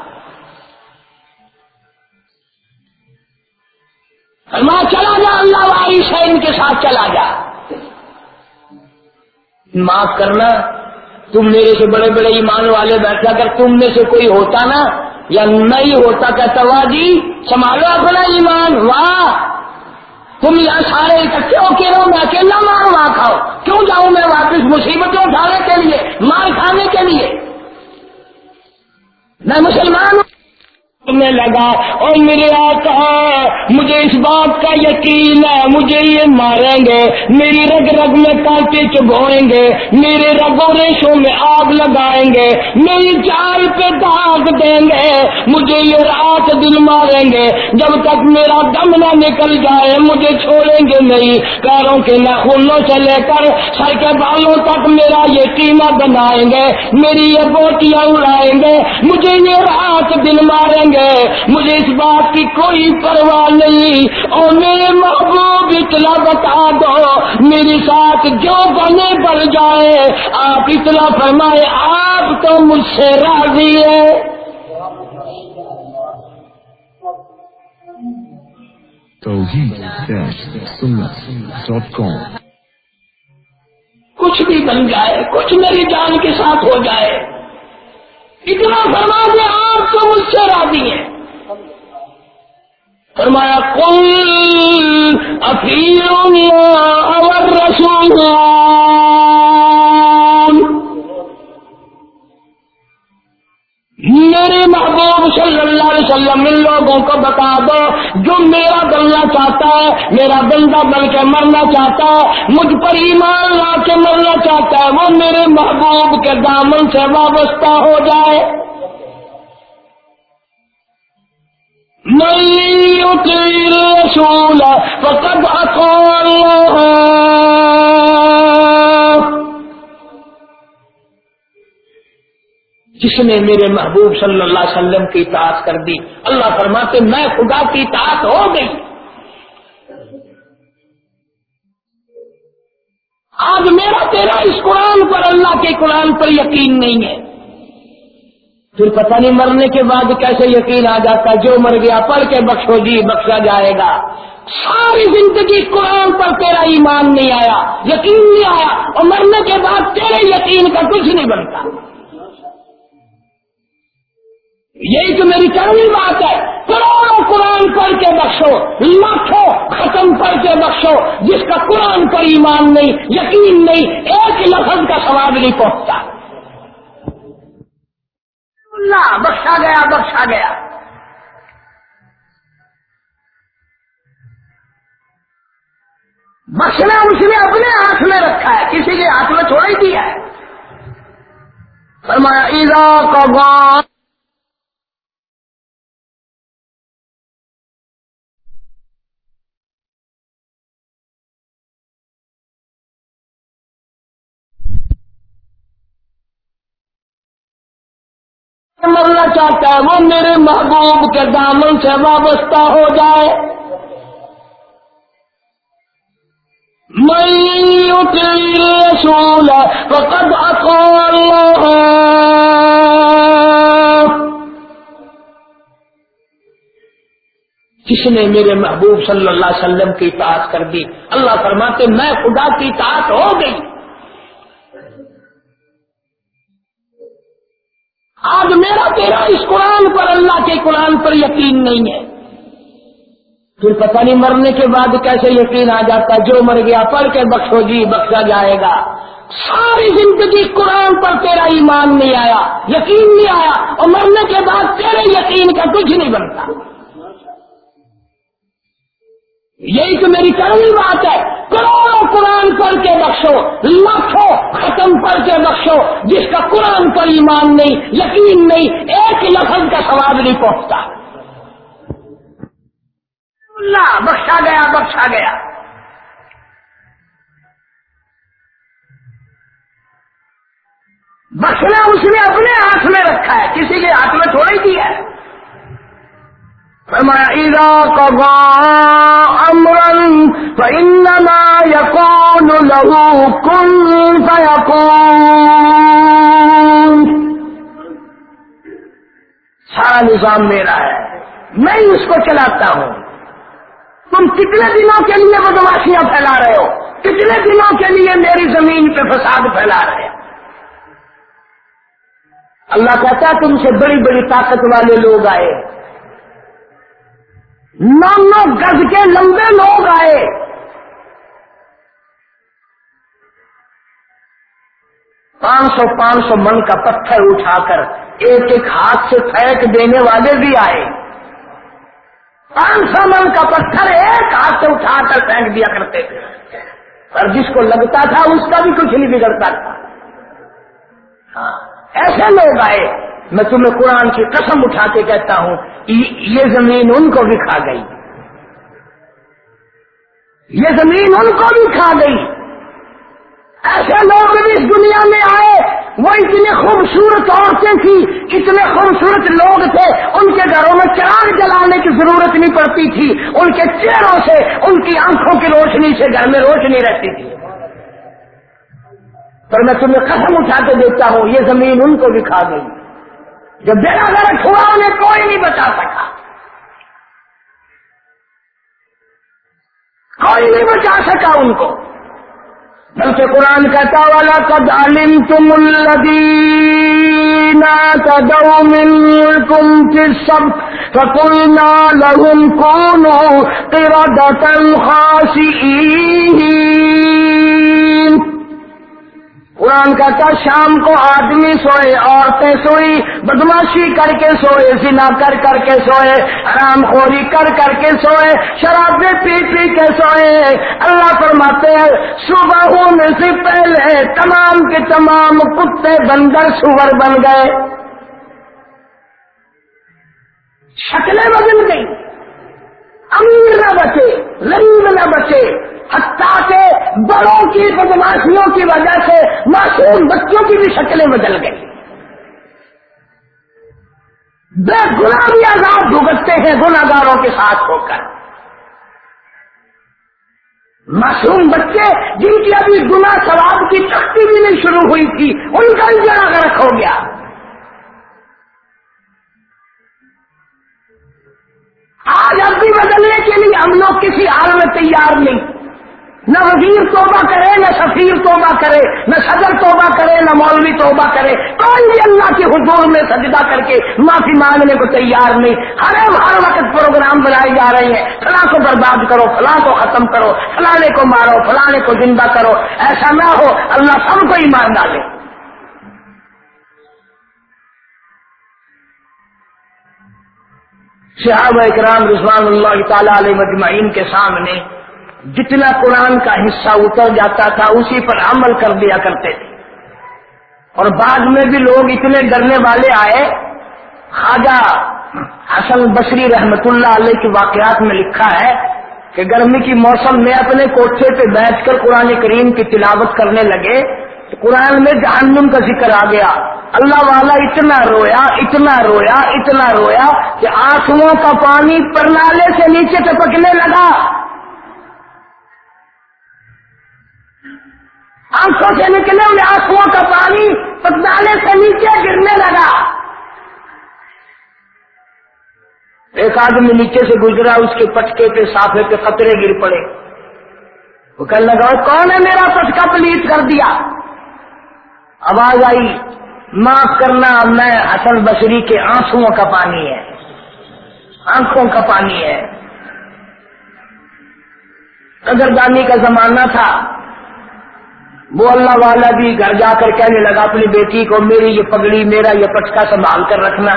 ماں چلا جا، اللہ والی ان کے ساتھ چلا جا۔ معاف کرنا، تم میرے سے بڑے بڑے ایمان والے بیٹھا کر تم میں سے کوئی ہوتا نا، یا نہیں ہوتا، کہتا، واہ جی سنبھالو اپنا ایمان، واہ۔ تم یہاں سارے اکٹھے ہو کے رہو، میں اکیلا مار وہاں کھاؤ۔ کیوں جاؤں میں واپس؟ مصیبتیں اٹھانے کے لیے، مار کھانے کے لیے۔ میں مسلمان ہوں۔ میں لگا اور میرے آقا، مجھے اس بات کا یقین ہے، مجھے یہ ماریں گے، میری رگ رگ میں کانٹے چبوئیں گے، میرے رگوں ریشوں میں آگ لگائیں گے، میری جال پہ داغ دیں گے، مجھے یہ رات دن ماریں گے، جب تک میرا دم نہ نکل جائے، مجھے چھوڑیں گے نہیں، پیروں کے ناخنوں سے لے کر سر کے بالوں تک میرا یہ قیمہ بنائیں گے، میری یہ بوٹیاں اڑائیں گے، مجھے یہ رات دن ماریں گے مجھے اس بات کی کوئی پرواہ نہیں۔ اور میرے محبوب اتنا بتا دو میری ساتھ جو بنے بڑھ جائے۔ آپ اتنا فرمائے آپ تو مجھ سے راضی ہے کچھ بھی بن جائے کچھ میری جان کے ساتھ ہو جائے۔ اتنا فرما دے آپ تو مجھ سے راضی ہیں۔ فرمایا کل افیل اور رسول میرے محبوب صلی اللہ علیہ وسلم، ان لوگوں کو بتا دو، جو میرا بننا چاہتا ہے، میرا بندہ بن کے مرنا چاہتا ہے، مجھ پر ایمان لا کے مرنا چاہتا ہے، وہ میرے محبوب کے دامن سے وابستہ ہو جائے۔ الرسول فقد أطاع الله. جس نے میرے محبوب صلی اللہ علیہ وسلم کی اطاعت کر دی، اللہ فرماتے میں خدا کی اطاعت ہو گئی۔ آج میرا تیرا اس قرآن پر، اللہ کے قرآن پر یقین نہیں ہے۔ پھر پتہ نہیں مرنے کے بعد کیسے یقین آ جاتا جو مر گیا پڑھ کے بخشو جی بخشا جائے گا۔ ساری زندگی قرآن پر تیرا ایمان نہیں آیا، یقین نہیں آیا، اور مرنے کے بعد تیرے یقین کا کچھ نہیں بنتا۔ یہی تو میری چرمی بات ہے۔ کروڑوں قرآن پڑھ کے بخشو، لاکھوں ختم پڑھ کے بخشو، جس کا قرآن پر ایمان نہیں، یقین نہیں، ایک لفظ کا سواب نہیں پہنچتا۔ اللہ بخشا گیا بخشا گیا۔ بخشنا اس نے اپنے ہاتھ میں رکھا ہے، کسی کے ہاتھ میں چھوڑ ہی دیا ہے۔ فرمایا ایزا کا چاہتا ہے وہ میرے محبوب کے دامن سے وابستہ ہو جائے۔ میں رسول فقد اللہ۔ جس نے میرے محبوب صلی اللہ علیہ وسلم کی اطاعت کر دی۔ اللہ فرماتے میں خدا کی اطاعت ہو گئی۔ آج میرا تیرا اس قرآن پر اللہ کے قرآن پر یقین نہیں ہے۔ پھر پتہ نہیں مرنے کے بعد کیسے یقین آ جاتا جو مر گیا پڑھ کے بخشو جی بخشا جائے گا۔ ساری زندگی قرآن پر تیرا ایمان نہیں آیا، یقین نہیں آیا۔ اور مرنے کے بعد تیرے یقین کا کچھ نہیں بنتا۔ یہی تو میری کرنی بات ہے۔ کروڑوں قرآن پڑھ کے بخشو لاکھوں ختم پڑھ کے بخشو، جس کا قرآن پر ایمان نہیں، یقین نہیں، ایک لفظ کا سواب نہیں پہنچتا۔ اللہ، بخشا گیا بخشا گیا۔ بخشنا اس نے اپنے ہاتھ میں رکھا ہے، کسی کے ہاتھ میں تھوڑا ہی دیا ہے۔ فرمایا، اذا قضى امرا فانما يكون له كن فيكون. سارا نظام میرا ہے، میں اس کو چلاتا ہوں۔ تم کتنے دنوں کے لیے بدماشیاں پھیلا رہے ہو؟ کتنے دنوں کے لیے میری زمین پہ فساد پھیلا رہے ہو؟ اللہ کہتا ہے، تم سے بڑی بڑی طاقت والے لوگ آئے۔ نو نو گز کے لمبے لوگ آئے۔ پانچ سو پانچ سو من کا پتھر اٹھا کر ایک ایک ہاتھ سے پھینک دینے والے بھی آئے۔ پانچ سو من کا پتھر ایک ہاتھ سے اٹھا کر پھینک دیا کرتے تھے۔ اور جس کو لگتا تھا اس کا بھی کچھ نہیں بگڑتا تھا۔ ہاں ایسے لوگ آئے۔ میں تمہیں قرآن کی قسم اٹھا کے کہتا ہوں یہ زمین ان کو بھی کھا گئی۔ یہ زمین ان کو بھی کھا گئی۔ ایسے لوگ بھی اس دنیا میں آئے، وہ اتنے خوبصورت عورتیں تھیں، اتنے خوبصورت لوگ تھے۔ ان کے گھروں میں چراغ جلانے کی ضرورت نہیں پڑتی تھی۔ ان کے چہروں سے، ان کی آنکھوں کی روشنی سے گھر میں روشنی رہتی تھی۔ پر میں تمہیں قسم اٹھا کے دیتا ہوں، یہ زمین ان کو بھی کھا گئی۔ جب بیڑا غلط ہوا انہیں کوئی نہیں بچا سکا۔ کوئی نہیں بچا سکا ان کو۔ بلکہ قرآن کہتا والا قد علم تم الدین تم کس سب فقلنا لهم كونوا قردة خاسئين۔ قرآن کہتا شام کو آدمی سوئے، عورتیں سوئی بدماشی کر کے سوئے، زنا کر کر کے سوئے، حرام خوری کر کر کے سوئے، شرابیں پی پی کے سوئے۔ اللہ فرماتے ہیں صبح ہونے سے پہلے تمام کے تمام کتے بندر سور بن گئے۔ شکلیں بدل گئی امیر نہ بچے، غریب نہ بچے۔ حتیٰ کہ بڑوں کی بدماشیوں کی وجہ سے معصوم بچوں کی بھی شکلیں بدل گئی بے گنا بھی آزاد بھگتتے ہیں گناگاروں کے ساتھ ہو کر۔ معصوم بچے جن کی ابھی گنا ثواب کی تختی بھی نہیں شروع ہوئی تھی، ان کا بھی جڑا غرق ہو گیا۔ آج اب بھی بدلنے کے لیے ہم لوگ کسی حال میں تیار نہیں۔ نہ وزیر توبہ کرے، نہ سفیر توبہ کرے، نہ صدر توبہ کرے، نہ مولوی توبہ کرے۔ کوئی بھی اللہ کے حضور میں سجدہ کر کے معافی مانگنے کو تیار نہیں۔ ہر ہر وقت پروگرام بنائے جا رہے ہیں۔ فلاں کو برباد کرو، فلاں کو ختم کرو فلانے کو مارو فلانے کو زندہ کرو۔ ایسا نہ ہو، اللہ سب کو ہی مار ڈالے۔ صحابہ اکرام رضوان اللہ تعالی علیہ مجمعین کے سامنے جتنا قرآن کا حصہ اتر جاتا تھا اسی پر عمل کر دیا کرتے تھے۔ اور بعد میں بھی لوگ اتنے ڈرنے والے آئے۔ خواجہ حسن بصری رحمت اللہ علیہ کے واقعات میں لکھا ہے کہ گرمی کی موسم میں اپنے کوٹھے پہ بیٹھ کر قرآن کریم کی تلاوت کرنے لگے۔ تو قرآن میں جہنم کا ذکر آ گیا۔ اللہ والا اتنا رویا اتنا رویا اتنا رویا کہ آنکھوں کا پانی پرنالے سے نیچے ٹپکنے لگا۔ آنکھوں سے نکلے ہوئے آنکھوں کا پانی پتنالے سے نیچے گرنے لگا۔ ایک آدمی نیچے سے گزرا، اس کے پٹکے پہ صافے پہ قطرے گر پڑے۔ وہ کہنے لگا کون ہے میرا پٹکا پلیٹ کر دیا؟ آواز آئی، معاف کرنا، میں حسن بصری کے آنسو کا پانی ہے۔ آنکھوں کا پانی ہے۔ قدردانی کا زمانہ تھا۔ وہ اللہ والا بھی گھر جا کر کہنے لگا، اپنی بیٹی کو، میری یہ پگڑی، میرا یہ پٹکا سنبھال کر رکھنا۔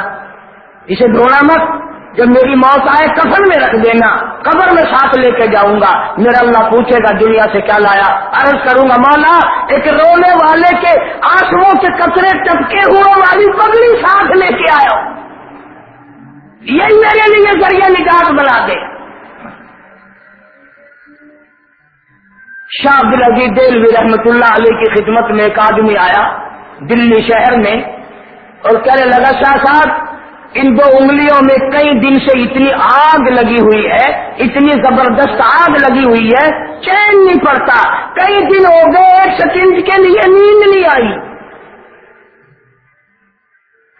اسے دھونا مت، جب میری موت آئے کفن میں رکھ دینا، قبر میں ساتھ لے کے جاؤں گا۔ میرا اللہ پوچھے گا، دنیا سے کیا لایا؟ عرض کروں گا، مولا، ایک رونے والے کے آنسو کے کچرے ٹپکے ہوئے والی پگڑی ساتھ لے کے آیا یہی میرے لیے ذریعہ نجات بنا دے۔ شاہ عبد العزیز دلوی رحمت اللہ علیہ کی خدمت میں ایک آدمی آیا دلی شہر میں اور کہنے لگا، شاہ صاحب، ان دو انگلیوں میں کئی دن سے اتنی آگ لگی ہوئی ہے، اتنی زبردست آگ لگی ہوئی ہے، چین نہیں پڑتا، کئی دن ہو گئے، ایک سیکنڈ کے لیے نیند نہیں آئی.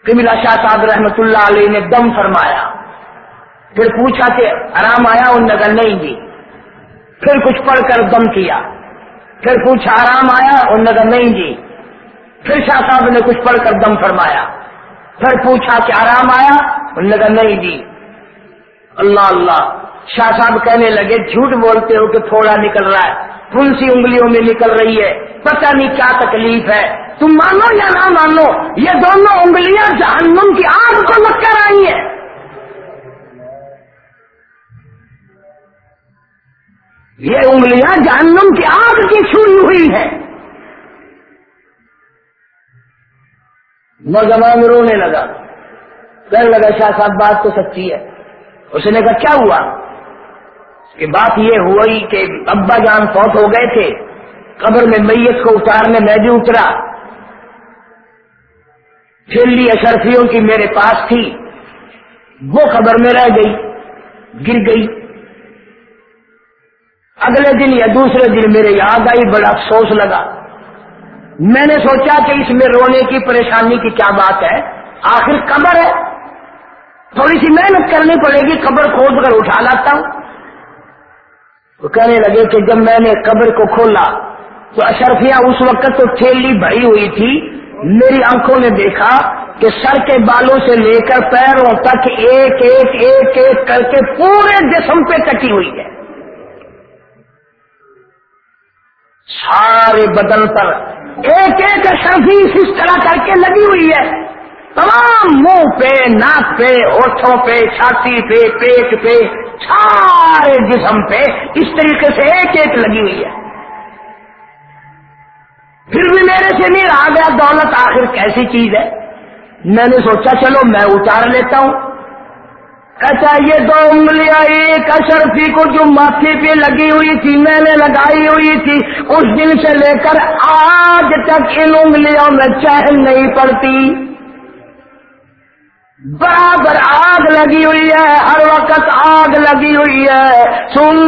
کبلا شاہ صاحب رحمت اللہ علیہ نے دم فرمایا، پھر پوچھا کہ آرام آیا ان نگر نہیں دی پھر کچھ پڑھ کر دم کیا۔ پھر کچھ آرام آیا؟ اور نظر نہیں دی پھر شاہ صاحب نے کچھ پڑھ کر دم فرمایا۔ پھر پوچھا کہ آرام آیا؟ اور نظر نہیں دی اللہ اللہ۔ شاہ صاحب کہنے لگے، جھوٹ بولتے ہو کہ تھوڑا نکل رہا ہے۔ کون سی انگلیوں میں نکل رہی ہے۔ پتہ نہیں کیا تکلیف ہے۔ تم مانو یا نہ مانو، یہ دونوں انگلیاں جہنم کی آگ کو لگ کر آئی ہیں۔ یہ انگلیاں جہنم کی آگ کی چھوئی ہوئی ہے نوجوان رونے لگا۔ کہنے لگا، شاہ صاحب، بات تو سچی ہے۔ اس نے کہا، کیا ہوا؟ کہ بات یہ ہوئی کہ ابا جان فوت ہو گئے تھے۔ قبر میں میت کو اتارنے میں بھی اترا۔ لی اشرفیوں کی میرے پاس تھی۔ وہ قبر میں رہ گئی، گر گئی۔ اگلے دن یا دوسرے دن میرے یاد آئی، بڑا افسوس لگا۔ میں نے سوچا کہ اس میں رونے کی پریشانی کی کیا بات ہے؟ آخر قبر ہے۔ تھوڑی سی محنت کرنی پڑے گی، قبر کھود کر اٹھا لاتا ہوں۔ وہ کہنے لگے کہ جب میں نے قبر کو کھولا تو اشرفیاں اس وقت تو تھیلی بھری ہوئی تھی۔ میری آنکھوں نے دیکھا کہ سر کے بالوں سے لے کر پیروں تک ایک ایک ایک ایک کر کے پورے جسم پہ کٹی ہوئی ہے۔ سارے بدن پر ایک ایک سردی اس طرح کر کے لگی ہوئی ہے۔ تمام منہ پہ، ناک پہ، ہوٹھوں پہ، چھاتی پہ، پیٹ پہ، سارے جسم پہ اس طریقے سے ایک ایک لگی ہوئی ہے۔ پھر بھی میرے سے نہیں رہا گیا دولت آخر کیسی چیز ہے؟ میں نے سوچا چلو میں اتار لیتا ہوں۔ کہتا ہے، یہ دو انگلیاں ایک اشرفی کو جو ماتھے پہ لگی ہوئی تھی، میں نے لگائی ہوئی تھی، اس دن سے لے کر آج تک ان انگلیوں میں چہل نہیں پڑتی. برابر آگ لگی ہوئی ہے، ہر وقت آگ لگی ہوئی ہے. سم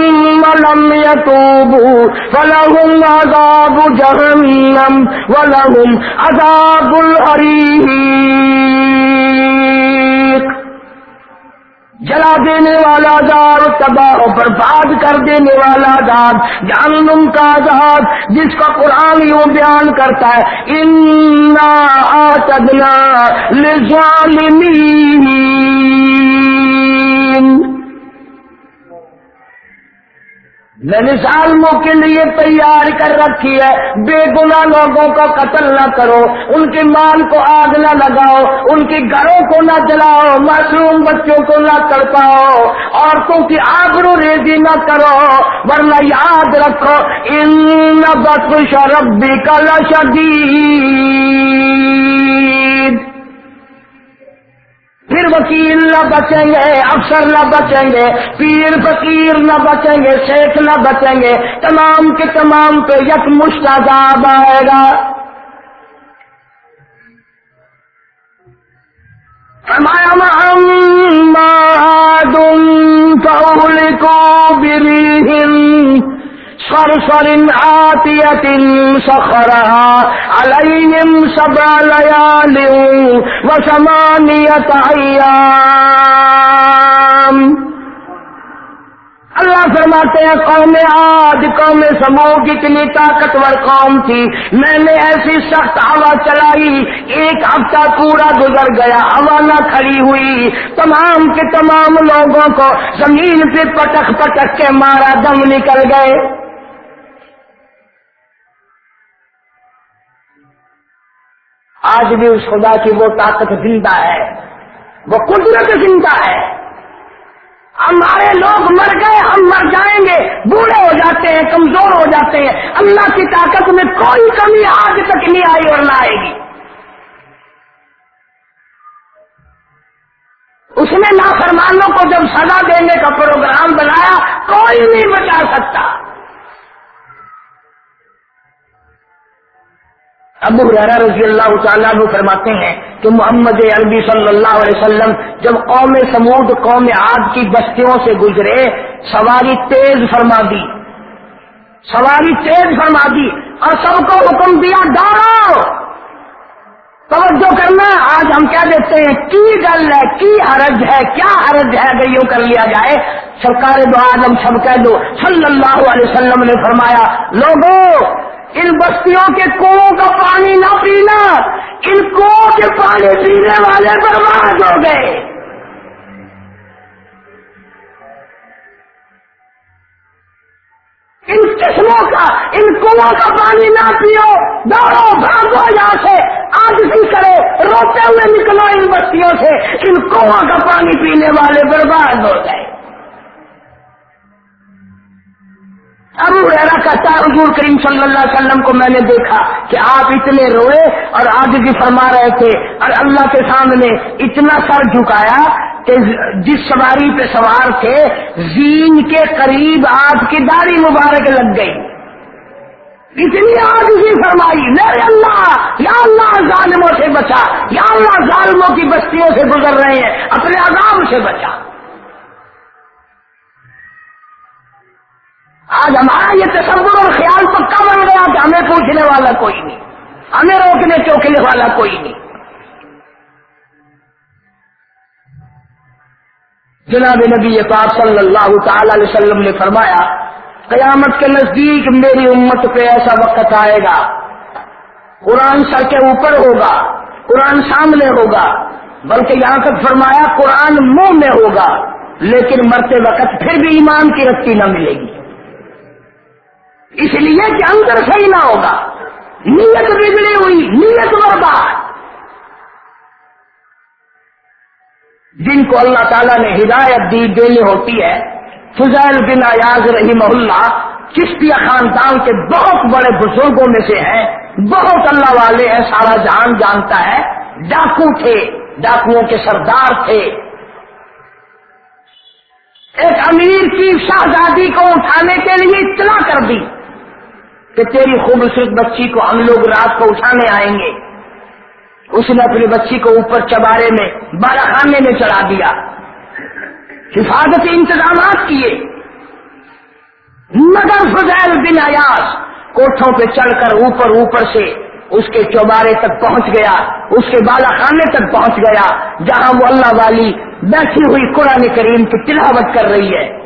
لم یتوبو فلہم عذاب جہنم ولہم عذاب الحریق جلا دینے والا عذاب تباہ و برباد کر دینے والا عذاب جہنم کا عذاب جس کا قرآن یوں بیان کرتا ہے، انا آتدنا لظالمین میں نے ظالموں کے لیے تیار کر رکھی ہے۔ بے گنا لوگوں کا قتل نہ کرو۔ ان کے مال کو آگ نہ لگاؤ۔ ان کے گھروں کو نہ جلاؤ۔ معصوم بچوں کو نہ تڑپاؤ۔ عورتوں کی آبرو ریزی نہ کرو۔ ورنہ یاد رکھو، ان بخش ربی کا لشدید۔ پھر وکیل نہ بچیں گے، افسر نہ بچیں گے، پیر فقیر نہ بچیں گے، شیخ نہ بچیں گے، تمام کے تمام پہ یک مشتاب آئے گا۔ فرمایا، محمد فأهلكوا بريح صرصر آتية سخرها عليهم سبع ليال وثمانية أيام. اللہ فرماتے ہیں، قوم آج قوم سمو کتنی طاقتور قوم تھی۔ میں نے ایسی سخت ہوا چلائی، ایک ہفتہ پورا گزر گیا، ہوا نہ کھڑی ہوئی۔ تمام کے تمام لوگوں کو زمین پہ پٹک پٹک کے مارا، دم نکل گئے۔ آج بھی اس خدا کی وہ طاقت زندہ ہے۔ وہ قدرت زندہ ہے۔ ہمارے لوگ مر گئے، ہم مر جائیں گے۔ بوڑھے ہو جاتے ہیں، کمزور ہو جاتے ہیں۔ اللہ کی طاقت میں کوئی کمی آج تک نہیں آئی اور نہ آئے گی۔ اس نے نافرمانوں کو جب سزا دینے کا پروگرام بنایا، کوئی نہیں بچا سکتا۔ ابو حرا رضی اللہ تعالیٰ وہ فرماتے ہیں کہ محمد عربی صلی اللہ علیہ وسلم جب قوم سمود، قوم عاد کی بستیوں سے گزرے، سواری تیز فرما دی۔ سواری تیز فرما دی اور سب کو حکم دیا ڈالو توجہ کرنا، آج ہم کیا دیتے ہیں، کی گل ہے، کی حرج ہے، کیا حرج ہے اگر یوں کر لیا جائے؟ سرکار دو آدم سب کہہ دو، صلی اللہ علیہ وسلم نے فرمایا لوگوں ان بستیوں کے کنو کا پانی نہ پینا، ان کنو کے پانی پینے والے برباد ہو گئے۔ ان قسموں کا، ان کنو کا پانی نہ پیو، دوڑو، بھاگو یہاں سے آج بھی کرو، روتے ہوئے نکلو ان بستیوں سے، ان کنو کا پانی پینے والے برباد ہو گئے۔ ابو ریرا کہتا ہے، حضور کریم صلی اللہ علیہ وسلم کو میں نے دیکھا کہ آپ اتنے روئے اور آج بھی فرما رہے تھے۔ اور اللہ کے سامنے اتنا سر جھکایا کہ جس سواری پہ سوار تھے، زین کے قریب آپ کی داڑھی مبارک لگ گئی۔ اتنی آج بھی فرمائی، میرے اللہ، یا اللہ ظالموں سے بچا، یا اللہ ظالموں کی بستیوں سے گزر رہے ہیں، اپنے عذاب سے بچا۔ آج ہمارا یہ تصور اور خیال پکا بن گیا کہ ہمیں پوچھنے والا کوئی نہیں، ہمیں روکنے چوکنے والا کوئی نہیں۔ جناب نبی پاک صلی اللہ تعالی علیہ وسلم نے فرمایا، قیامت کے نزدیک میری امت پہ ایسا وقت آئے گا، قرآن سر کے اوپر ہوگا، قرآن سامنے ہوگا۔ بلکہ یہاں تک فرمایا، قرآن منہ میں ہوگا، لیکن مرتے وقت پھر بھی ایمان کی رسی نہ ملے گی۔ اس لیے کہ اندر صحیح نہ ہوگا۔ نیت بگڑی ہوئی، نیت برباد۔ جن کو اللہ تعالیٰ نے ہدایت دی، دینی ہوتی ہے فضائل بن ایاز رحیم اللہ چشتیہ خاندان کے بہت بڑے بزرگوں میں سے ہیں۔ بہت اللہ والے ہیں، سارا جہان جانتا ہے۔ ڈاکو تھے، ڈاکوؤں کے سردار تھے۔ ایک امیر کی شہزادی کو اٹھانے کے لیے اطلاع کر دی۔ کہ تیری خوبصورت بچی کو ہم لوگ رات کو اٹھانے آئیں گے۔ اس نے اپنی بچی کو اوپر چبارے میں بارہ خانے میں چڑھا دیا۔ حفاظتی انتظامات کیے۔ مگر فضیل بن ایاس کوٹھوں پہ چڑھ کر اوپر اوپر سے اس کے چوبارے تک پہنچ گیا، اس کے بالا خانے تک پہنچ گیا، جہاں وہ اللہ والی بیٹھی ہوئی قرآن کریم کی تلاوت کر رہی ہے۔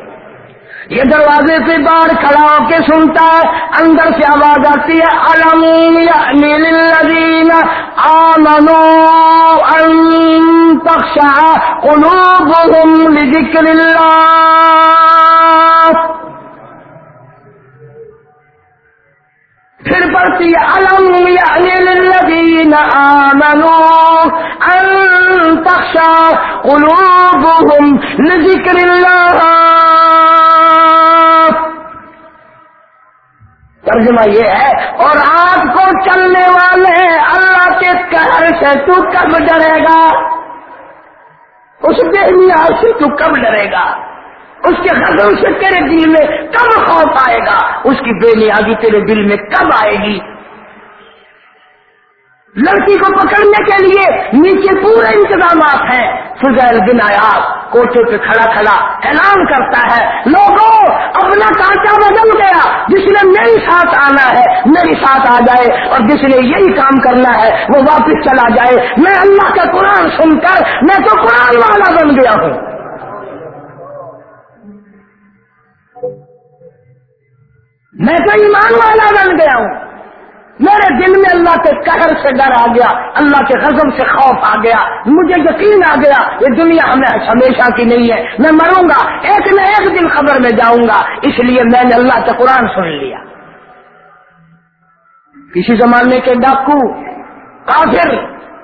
یہ دروازے سے باہر کھڑا ہو کے سنتا ہے، اندر سے آواز آتی ہے، الم نیل آمنو پکشا قلوبهم لذکر اللہ. پھر پڑتی علم یعنی للذین آمنوا ان تخشا قلوبهم لذکر اللہ. ترجمہ یہ ہے، اور آپ کو چلنے والے اللہ کے قہر سے تو کب ڈرے گا؟ اس بے سے تو کب ڈرے گا؟ اس کے غزل سے تیرے دل میں کب خوف آئے گا؟ اس کی بے نیازی تیرے دل میں کب آئے گی؟ لڑکی کو پکڑنے کے لیے نیچے پورے انتظامات ہیں۔ فضیل بن آیات کوٹے پہ کھڑا کھڑا اعلان کرتا ہے، لوگوں، اپنا کانچا بدل گیا، جس نے میری ساتھ آنا ہے میری ساتھ آ جائے اور جس نے یہی کام کرنا ہے، وہ واپس چلا جائے۔ میں اللہ کا قرآن سن کر، میں تو قرآن والا بن گیا ہوں۔ میں تو ایمان والا بن گیا ہوں۔ میرے دل میں اللہ کے قہر سے ڈر آ گیا، اللہ کے غزم سے خوف آ گیا، مجھے یقین آ گیا، یہ دنیا ہمیں ہمیشہ کی نہیں ہے۔ میں مروں گا، ایک نہ ایک دن خبر میں جاؤں گا، اس لیے میں نے اللہ کا قرآن سن لیا۔ کسی زمانے کے ڈاکو، کافر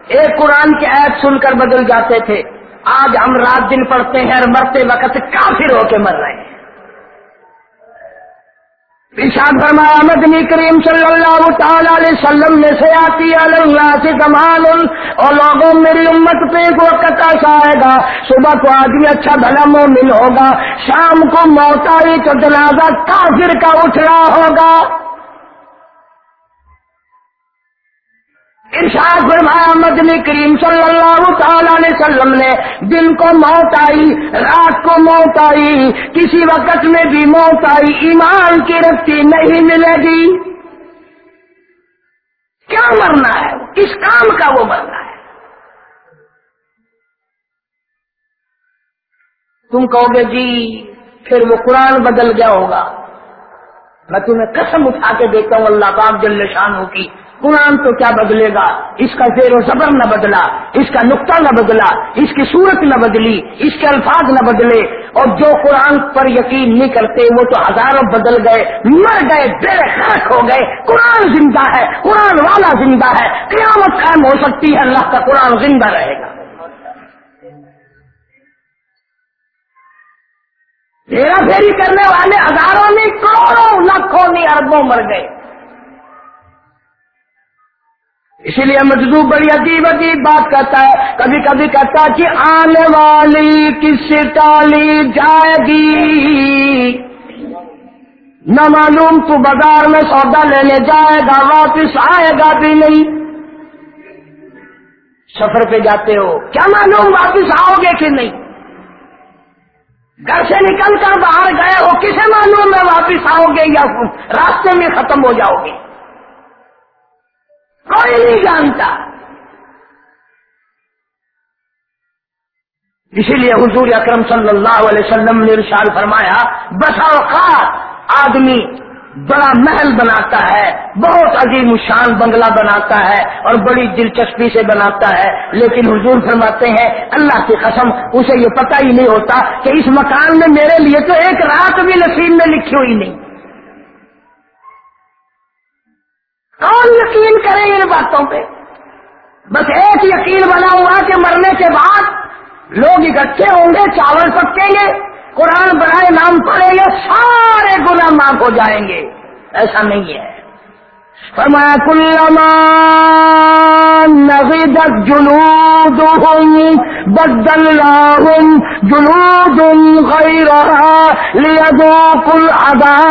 ایک قرآن کی عید سن کر بدل جاتے تھے۔ آج ہم رات دن پڑھتے ہیں اور مرتے وقت کافر ہو کے مر رہے ہیں۔ ارشاد فرمایا مدنی کریم صلی اللہ تعالی علیہ وسلم میں سے آتی اللہ سے کمال اور لوگوں میری امت پہ ایک وقت ایسا آئے گا، صبح کو آدمی اچھا بھلا مومن ہوگا، شام کو موت آئی تو جنازہ کافر کا اٹھ رہا ہوگا۔ ارشاد فرمایا، مدنی کریم صلی اللہ تعالی علیہ وسلم نے دن کو موت آئی، رات کو موت آئی، کسی وقت میں بھی موت آئی، ایمان کی رکھتی نہیں ملے گی۔ کیا مرنا ہے؟ کس کام کا وہ مرنا ہے؟ تم کہو گے جی پھر وہ قرآن بدل گیا ہوگا۔ میں تمہیں قسم اٹھا کے دیتا ہوں، اللہ پاک جل شانوں کی قرآن تو کیا بدلے گا؟ اس کا زیر و زبر نہ بدلا، اس کا نقطہ نہ بدلا، اس کی صورت نہ بدلی، اس کے الفاظ نہ بدلے۔ اور جو قرآن پر یقین نہیں کرتے، وہ تو ہزاروں بدل گئے، مر گئے، بے خرک ہو گئے۔ قرآن زندہ ہے، قرآن والا زندہ ہے۔ قیامت قائم ہو سکتی ہے، اللہ کا قرآن زندہ رہے گا۔ میرا پھیری کرنے والے ہزاروں میں کروڑوں، لاکھوں میں اربوں مر گئے۔ اسی لیے مجدو بڑی عجیب عجیب بات کرتا ہے، کبھی کبھی کہتا ہے کہ آنے والی کس ٹالی جائے گی۔ نہ معلوم تو بازار میں سودا لینے جائے گا، واپس آئے گا بھی نہیں۔ سفر پہ جاتے ہو، کیا معلوم واپس آؤ گے کہ نہیں؟ گھر سے نکل کر باہر گئے ہو، کسے معلوم میں واپس آؤ گے یا راستے میں ختم ہو جاؤ گے؟ نہیں جانتا۔ اسی لیے حضور اکرم صلی اللہ علیہ وسلم نے ارشاد فرمایا، بسا اوقات آدمی بڑا محل بناتا ہے، بہت عظیم شان بنگلہ بناتا ہے اور بڑی دلچسپی سے بناتا ہے۔ لیکن حضور فرماتے ہیں، اللہ کی قسم، اسے یہ پتہ ہی نہیں ہوتا کہ اس مکان میں میرے لیے تو ایک رات بھی نصیب میں لکھی ہوئی نہیں۔ کون یقین کرے ان باتوں پہ؟ بس ایک یقین بنا ہوا کہ مرنے کے بعد لوگ اکٹھے ہوں گے، چاول پکیں گے، قرآن بڑھائے، نام پڑیں گے، سارے گنا معاف ہو جائیں گے۔ ایسا نہیں ہے۔ فرمایا، کلما نغدت جلودهم بدلناهم جلود غيرها ليذوقوا العذاب۔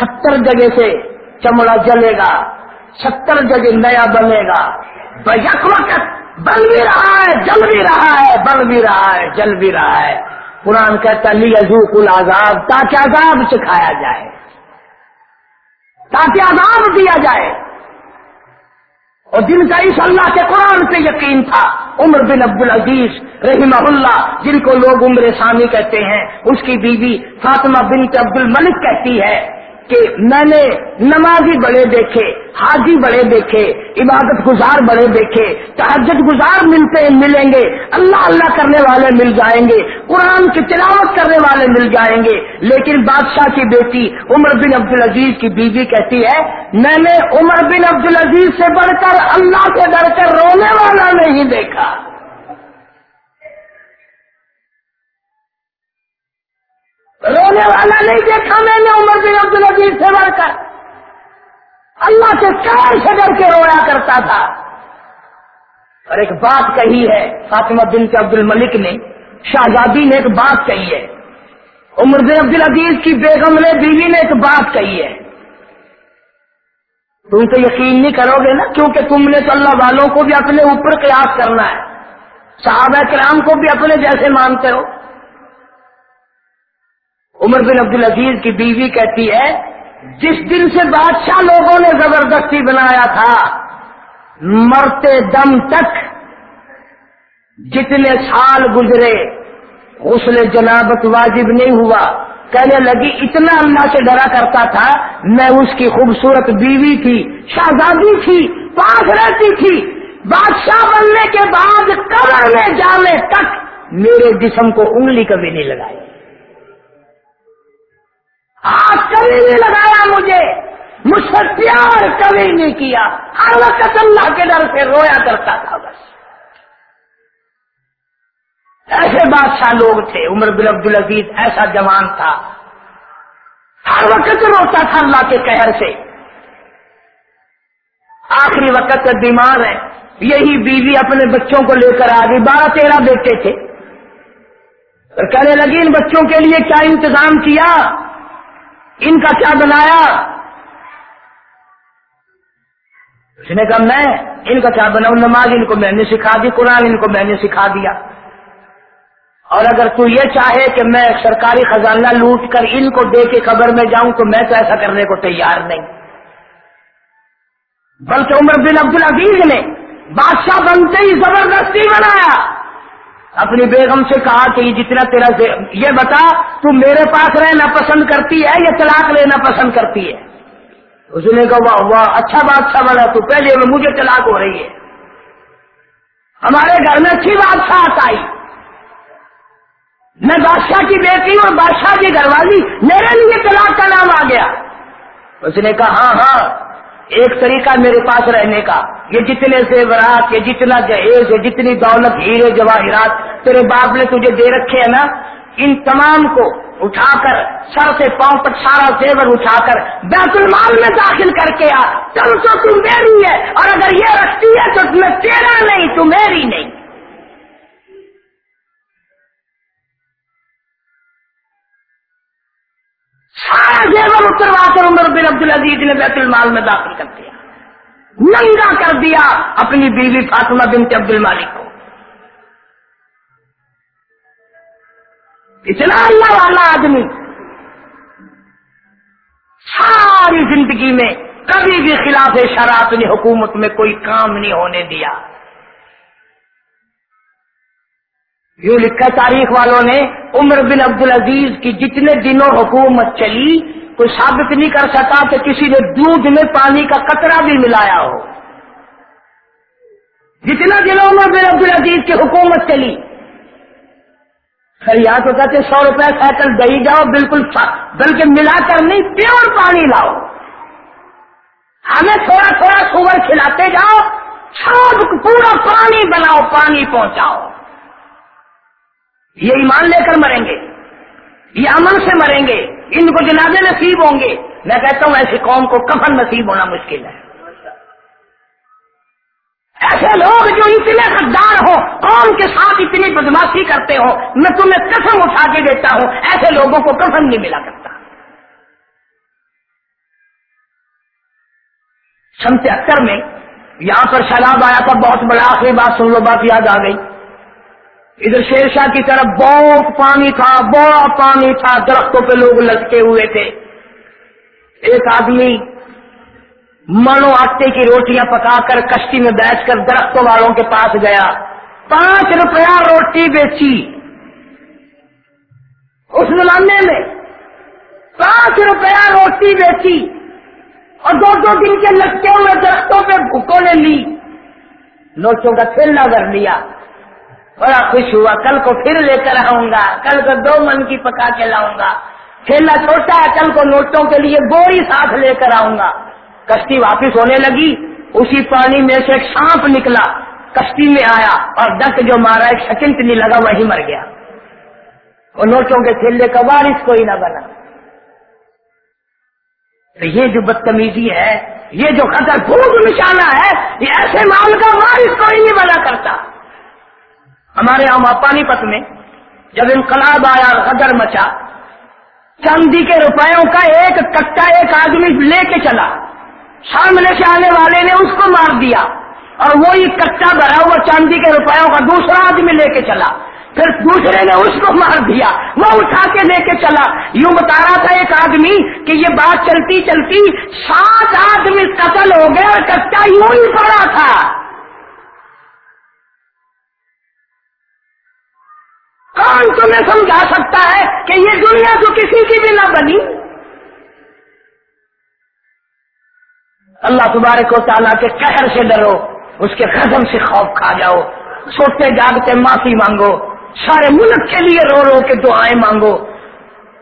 ستر جگہ سے چمڑا جلے گا، ستر جگہ نیا بنے گا۔ یک وقت بن بھی رہا ہے، جل بھی رہا ہے، بن بھی رہا ہے، جل بھی رہا ہے۔ قرآن کہتا لی ازوق العذاب، تاکہ عذاب سکھایا جائے۔ تاکہ عذاب دیا جائے۔ اور جن کا اس اللہ کے قرآن پہ یقین تھا، عمر بن عبد العزیز رحمہ اللہ، جن کو لوگ عمر ثانی کہتے ہیں، اس کی بیوی فاطمہ بنت عبد الملک کہتی ہے کہ میں نے نمازی بڑے دیکھے، حاجی بڑے دیکھے، عبادت گزار بڑے دیکھے، تحجد گزار ملتے ملیں گے، اللہ اللہ کرنے والے مل جائیں گے، قرآن کی تلاوت کرنے والے مل جائیں گے۔ لیکن بادشاہ کی بیٹی عمر بن عبد العزیز کی بیوی کہتی ہے، میں نے عمر بن عبد العزیز سے بڑھ کر اللہ سے ڈر کر رونے والا نہیں دیکھا۔ رونے والا نہیں دیکھا میں نے عمر بن عبد العزیز سے بڑھ کر اللہ سے کار سے ڈر کے رویا کرتا تھا۔ اور ایک بات کہی ہے، فاطمہ بن کے عبد الملک نے، شہزادی نے ایک بات کہی ہے۔ عمر بن عبد العزیز کی بیگم نے، بیوی نے ایک بات کہی ہے۔ تم تو یقین نہیں کرو گے نا، کیونکہ تم نے تو اللہ والوں کو بھی اپنے اوپر قیاس کرنا ہے۔ صحابہ کرام کو بھی اپنے جیسے مانتے ہو۔ عمر بن عبد العزیز کی بیوی کہتی ہے، جس دن سے بادشاہ لوگوں نے زبردستی بنایا تھا، مرتے دم تک جتنے سال گزرے، غسل جنابت واجب نہیں ہوا۔ کہنے لگی، اتنا اللہ سے ڈرا کرتا تھا، میں اس کی خوبصورت بیوی تھی، شہزادی تھی پاس رہتی تھی۔ بادشاہ بننے کے بعد قبر میں جانے تک میرے جسم کو انگلی کبھی نہیں لگائی۔ آج کبھی نہیں لگایا مجھے، مجھ سے پیار کبھی نہیں کیا۔ ہر وقت اللہ کے ڈر سے رویا کرتا تھا بس۔ ایسے بادشاہ لوگ تھے، عمر بن عبد العزیز ایسا جوان تھا۔ ہر وقت روتا تھا اللہ کے قہر سے۔ آخری وقت بیمار ہے۔ یہی بیوی اپنے بچوں کو لے کر آ گئی بارہ تیرہ بیٹے تھے۔ اور کہنے لگی، ان بچوں کے لیے کیا انتظام کیا؟ ان کا کیا بنایا؟ اس نے کہا، میں ان کا کیا بناؤں؟ نماز ان کو میں نے سکھا دی، قرآن ان کو میں نے سکھا دیا۔ اور اگر تو یہ چاہے کہ میں سرکاری خزانہ لوٹ کر ان کو دے کے خبر میں جاؤں، تو میں تو ایسا کرنے کو تیار نہیں۔ بلکہ عمر بن عبد العزیز نے بادشاہ بنتے ہی زبردستی بنایا۔ اپنی بیگم سے کہا کہ یہ جتنا تیرا یہ بتا، تو میرے پاس رہنا پسند کرتی ہے یا طلاق لینا پسند کرتی ہے؟ اس نے کہا، واہ واہ اچھا بات اچھا بڑا تو پہلے میں مجھے طلاق ہو رہی ہے۔ ہمارے گھر میں اچھی بات ساتھ آئی۔ میں بادشاہ کی بیٹی اور بادشاہ کی گھر والی، میرے لیے طلاق کا نام آ گیا۔ اس نے کہا ہاں ہاں ایک طریقہ میرے پاس رہنے کا، یہ جتنے زیورات، یہ جتنا جہیز، یہ جتنی دولت، ہیرے، جواہرات تیرے باپ نے تجھے دے رکھے ہیں نا، ان تمام کو اٹھا کر، سر سے پاؤں تک سارا زیور اٹھا کر بیت المال میں داخل کر کے آ، تم تو تم میری ہے، اور اگر یہ رکھتی ہے تو تمہیں تیرا نہیں، تو میری نہیں۔ سارا زیور اتروا کر عمر بن عبد العزیز نے بیت المال میں داخل کر دیا۔ ننگا کر دیا اپنی بیوی فاطمہ بنت عبد المالک کو۔ اتنا اللہ والا آدمی۔ ساری زندگی میں کبھی بھی خلاف شراب نے حکومت میں کوئی کام نہیں ہونے دیا۔ یوں لکھا تاریخ والوں نے، عمر بن عبد العزیز کی جتنے دنوں حکومت چلی، کوئی ثابت نہیں کر سکا کہ کسی نے دودھ میں پانی کا قطرہ بھی ملایا ہو۔ جتنا دنوں عمر بن عبد العزیز کی حکومت چلی۔ سر یہاں تو کہتے سو روپے سائیکل دہی جاؤ، بالکل بلکہ ملا کر نہیں، پیور پانی لاؤ۔ ہمیں تھوڑا تھوڑا سور کھلاتے جاؤ سب پورا پانی بناؤ، پانی پہنچاؤ۔ یہ ایمان لے کر مریں گے، یہ امن سے مریں گے، ان کو جنازے نصیب ہوں گے۔ میں کہتا ہوں ایسی قوم کو کفن نصیب ہونا مشکل ہے۔ ایسے لوگ جو اتنے غدار ہو قوم کے ساتھ اتنی بدماشی کرتے ہو میں تمہیں قسم اٹھا کے دیتا ہوں، ایسے لوگوں کو کفن نہیں ملا کرتا۔ سن تہتر میں یہاں پر سیلاب آیا تھا بہت بڑا آخری بات سن لو، بات یاد آ گئی۔ ادھر شیر شاہ کی طرف بہت پانی تھا، بہت پانی تھا، درختوں پہ لوگ لٹکے ہوئے تھے۔ ایک آدمی منو آٹے کی روٹیاں پکا کر کشتی میں بیٹھ کر درختوں والوں کے پاس گیا۔ پانچ روپیہ روٹی بیچی۔ اس زمانے میں پانچ روپیہ روٹی بیچی۔ اور دو دو دن کے لٹکے ہوئے درختوں پہ بھوکوں نے لی۔ نوچوں کا تھیلا کر لیا۔ بڑا خوش ہوا، کل کو پھر لے کر آؤں گا، کل کو دو من کی پکا کے لاؤں گا۔ تھیلا چھوٹا ہے، کل کو نوٹوں کے لیے بوری ساتھ لے کر آؤں گا۔ کشتی واپس ہونے لگی، اسی پانی میں سے ایک سانپ نکلا۔ کشتی میں آیا اور ڈک جو مارا، ایک سیکنڈ نہیں لگا، وہی مر گیا۔ وہ نوٹوں کے تھیلے کا وارث کوئی نہ بنا۔ تو یہ جو بدتمیزی ہے، یہ جو خطر بھوک نشانہ ہے، یہ ایسے مال کا وارث کوئی نہیں بنا کرتا۔ ہمارے یہاں پانی پت میں، جب انقلاب آیا، غدر مچا۔ چاندی کے روپیوں کا ایک کٹا ایک آدمی لے کے چلا۔ سامنے سے آنے والے نے اس کو مار دیا۔ اور وہی کچا بھرا ہوا چاندی کے روپیوں کا دوسرا آدمی لے کے چلا۔ پھر دوسرے نے اس کو مار دیا۔ وہ اٹھا کے لے کے چلا۔ یوں بتا رہا تھا ایک آدمی کہ یہ بات چلتی چلتی سات آدمی قتل ہو گئے اور کچا یوں ہی پڑا تھا۔ کون تمہیں سمجھا سکتا ہے کہ یہ دنیا تو کسی کی بھی نہ بنی؟ اللہ تبارک و تعالیٰ کے قہر سے ڈرو، اس کے قدم سے خوف کھا جاؤ۔ سوتے جاگتے معافی مانگو۔ سارے ملک کے لیے رو رو کے دعائیں مانگو۔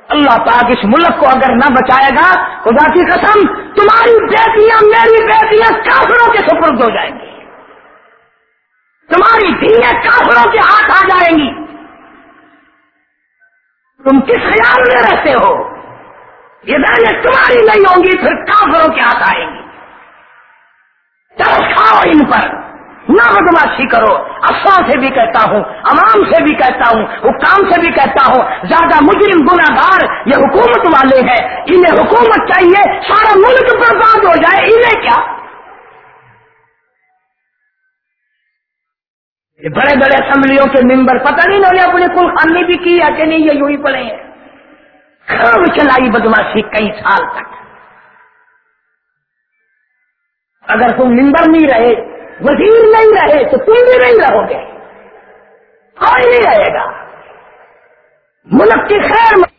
اللہ پاک اس ملک کو اگر نہ بچائے گا، خدا کی قسم، تمہاری بیٹیاں میری بیٹیاں کافروں کے سپرد ہو جائیں گی۔ تمہاری دھیے کافروں کے ہاتھ آ جائیں گی۔ تم کس خیال میں رہتے ہو؟ یہ بہنیں تمہاری نہیں ہوں گی، پھر کافروں کے ہاتھ آئیں گی۔ کھاؤ ان پر۔ نہ بدماشی کرو۔ افسر سے بھی کہتا ہوں عوام سے بھی کہتا ہوں، حکام سے بھی کہتا ہوں، زیادہ مجرم گناگار یہ حکومت والے ہیں۔ انہیں حکومت چاہیے، سارا ملک برباد ہو جائے۔ انہیں کیا؟ یہ بڑے بڑے اسمبلیوں کے ممبر، پتہ نہیں انہوں نے اپنی کل خانی بھی کی ہے کہ نہیں، یہ یوں ہی پڑے ہیں۔ خوب چلائی بدماشی کئی سال تک؟ اگر تم ممبر نہیں رہے، وزیر نہیں رہے، تو تم بھی نہیں رہو گے۔ کوئی نہیں رہے گا۔ ملک کی خیر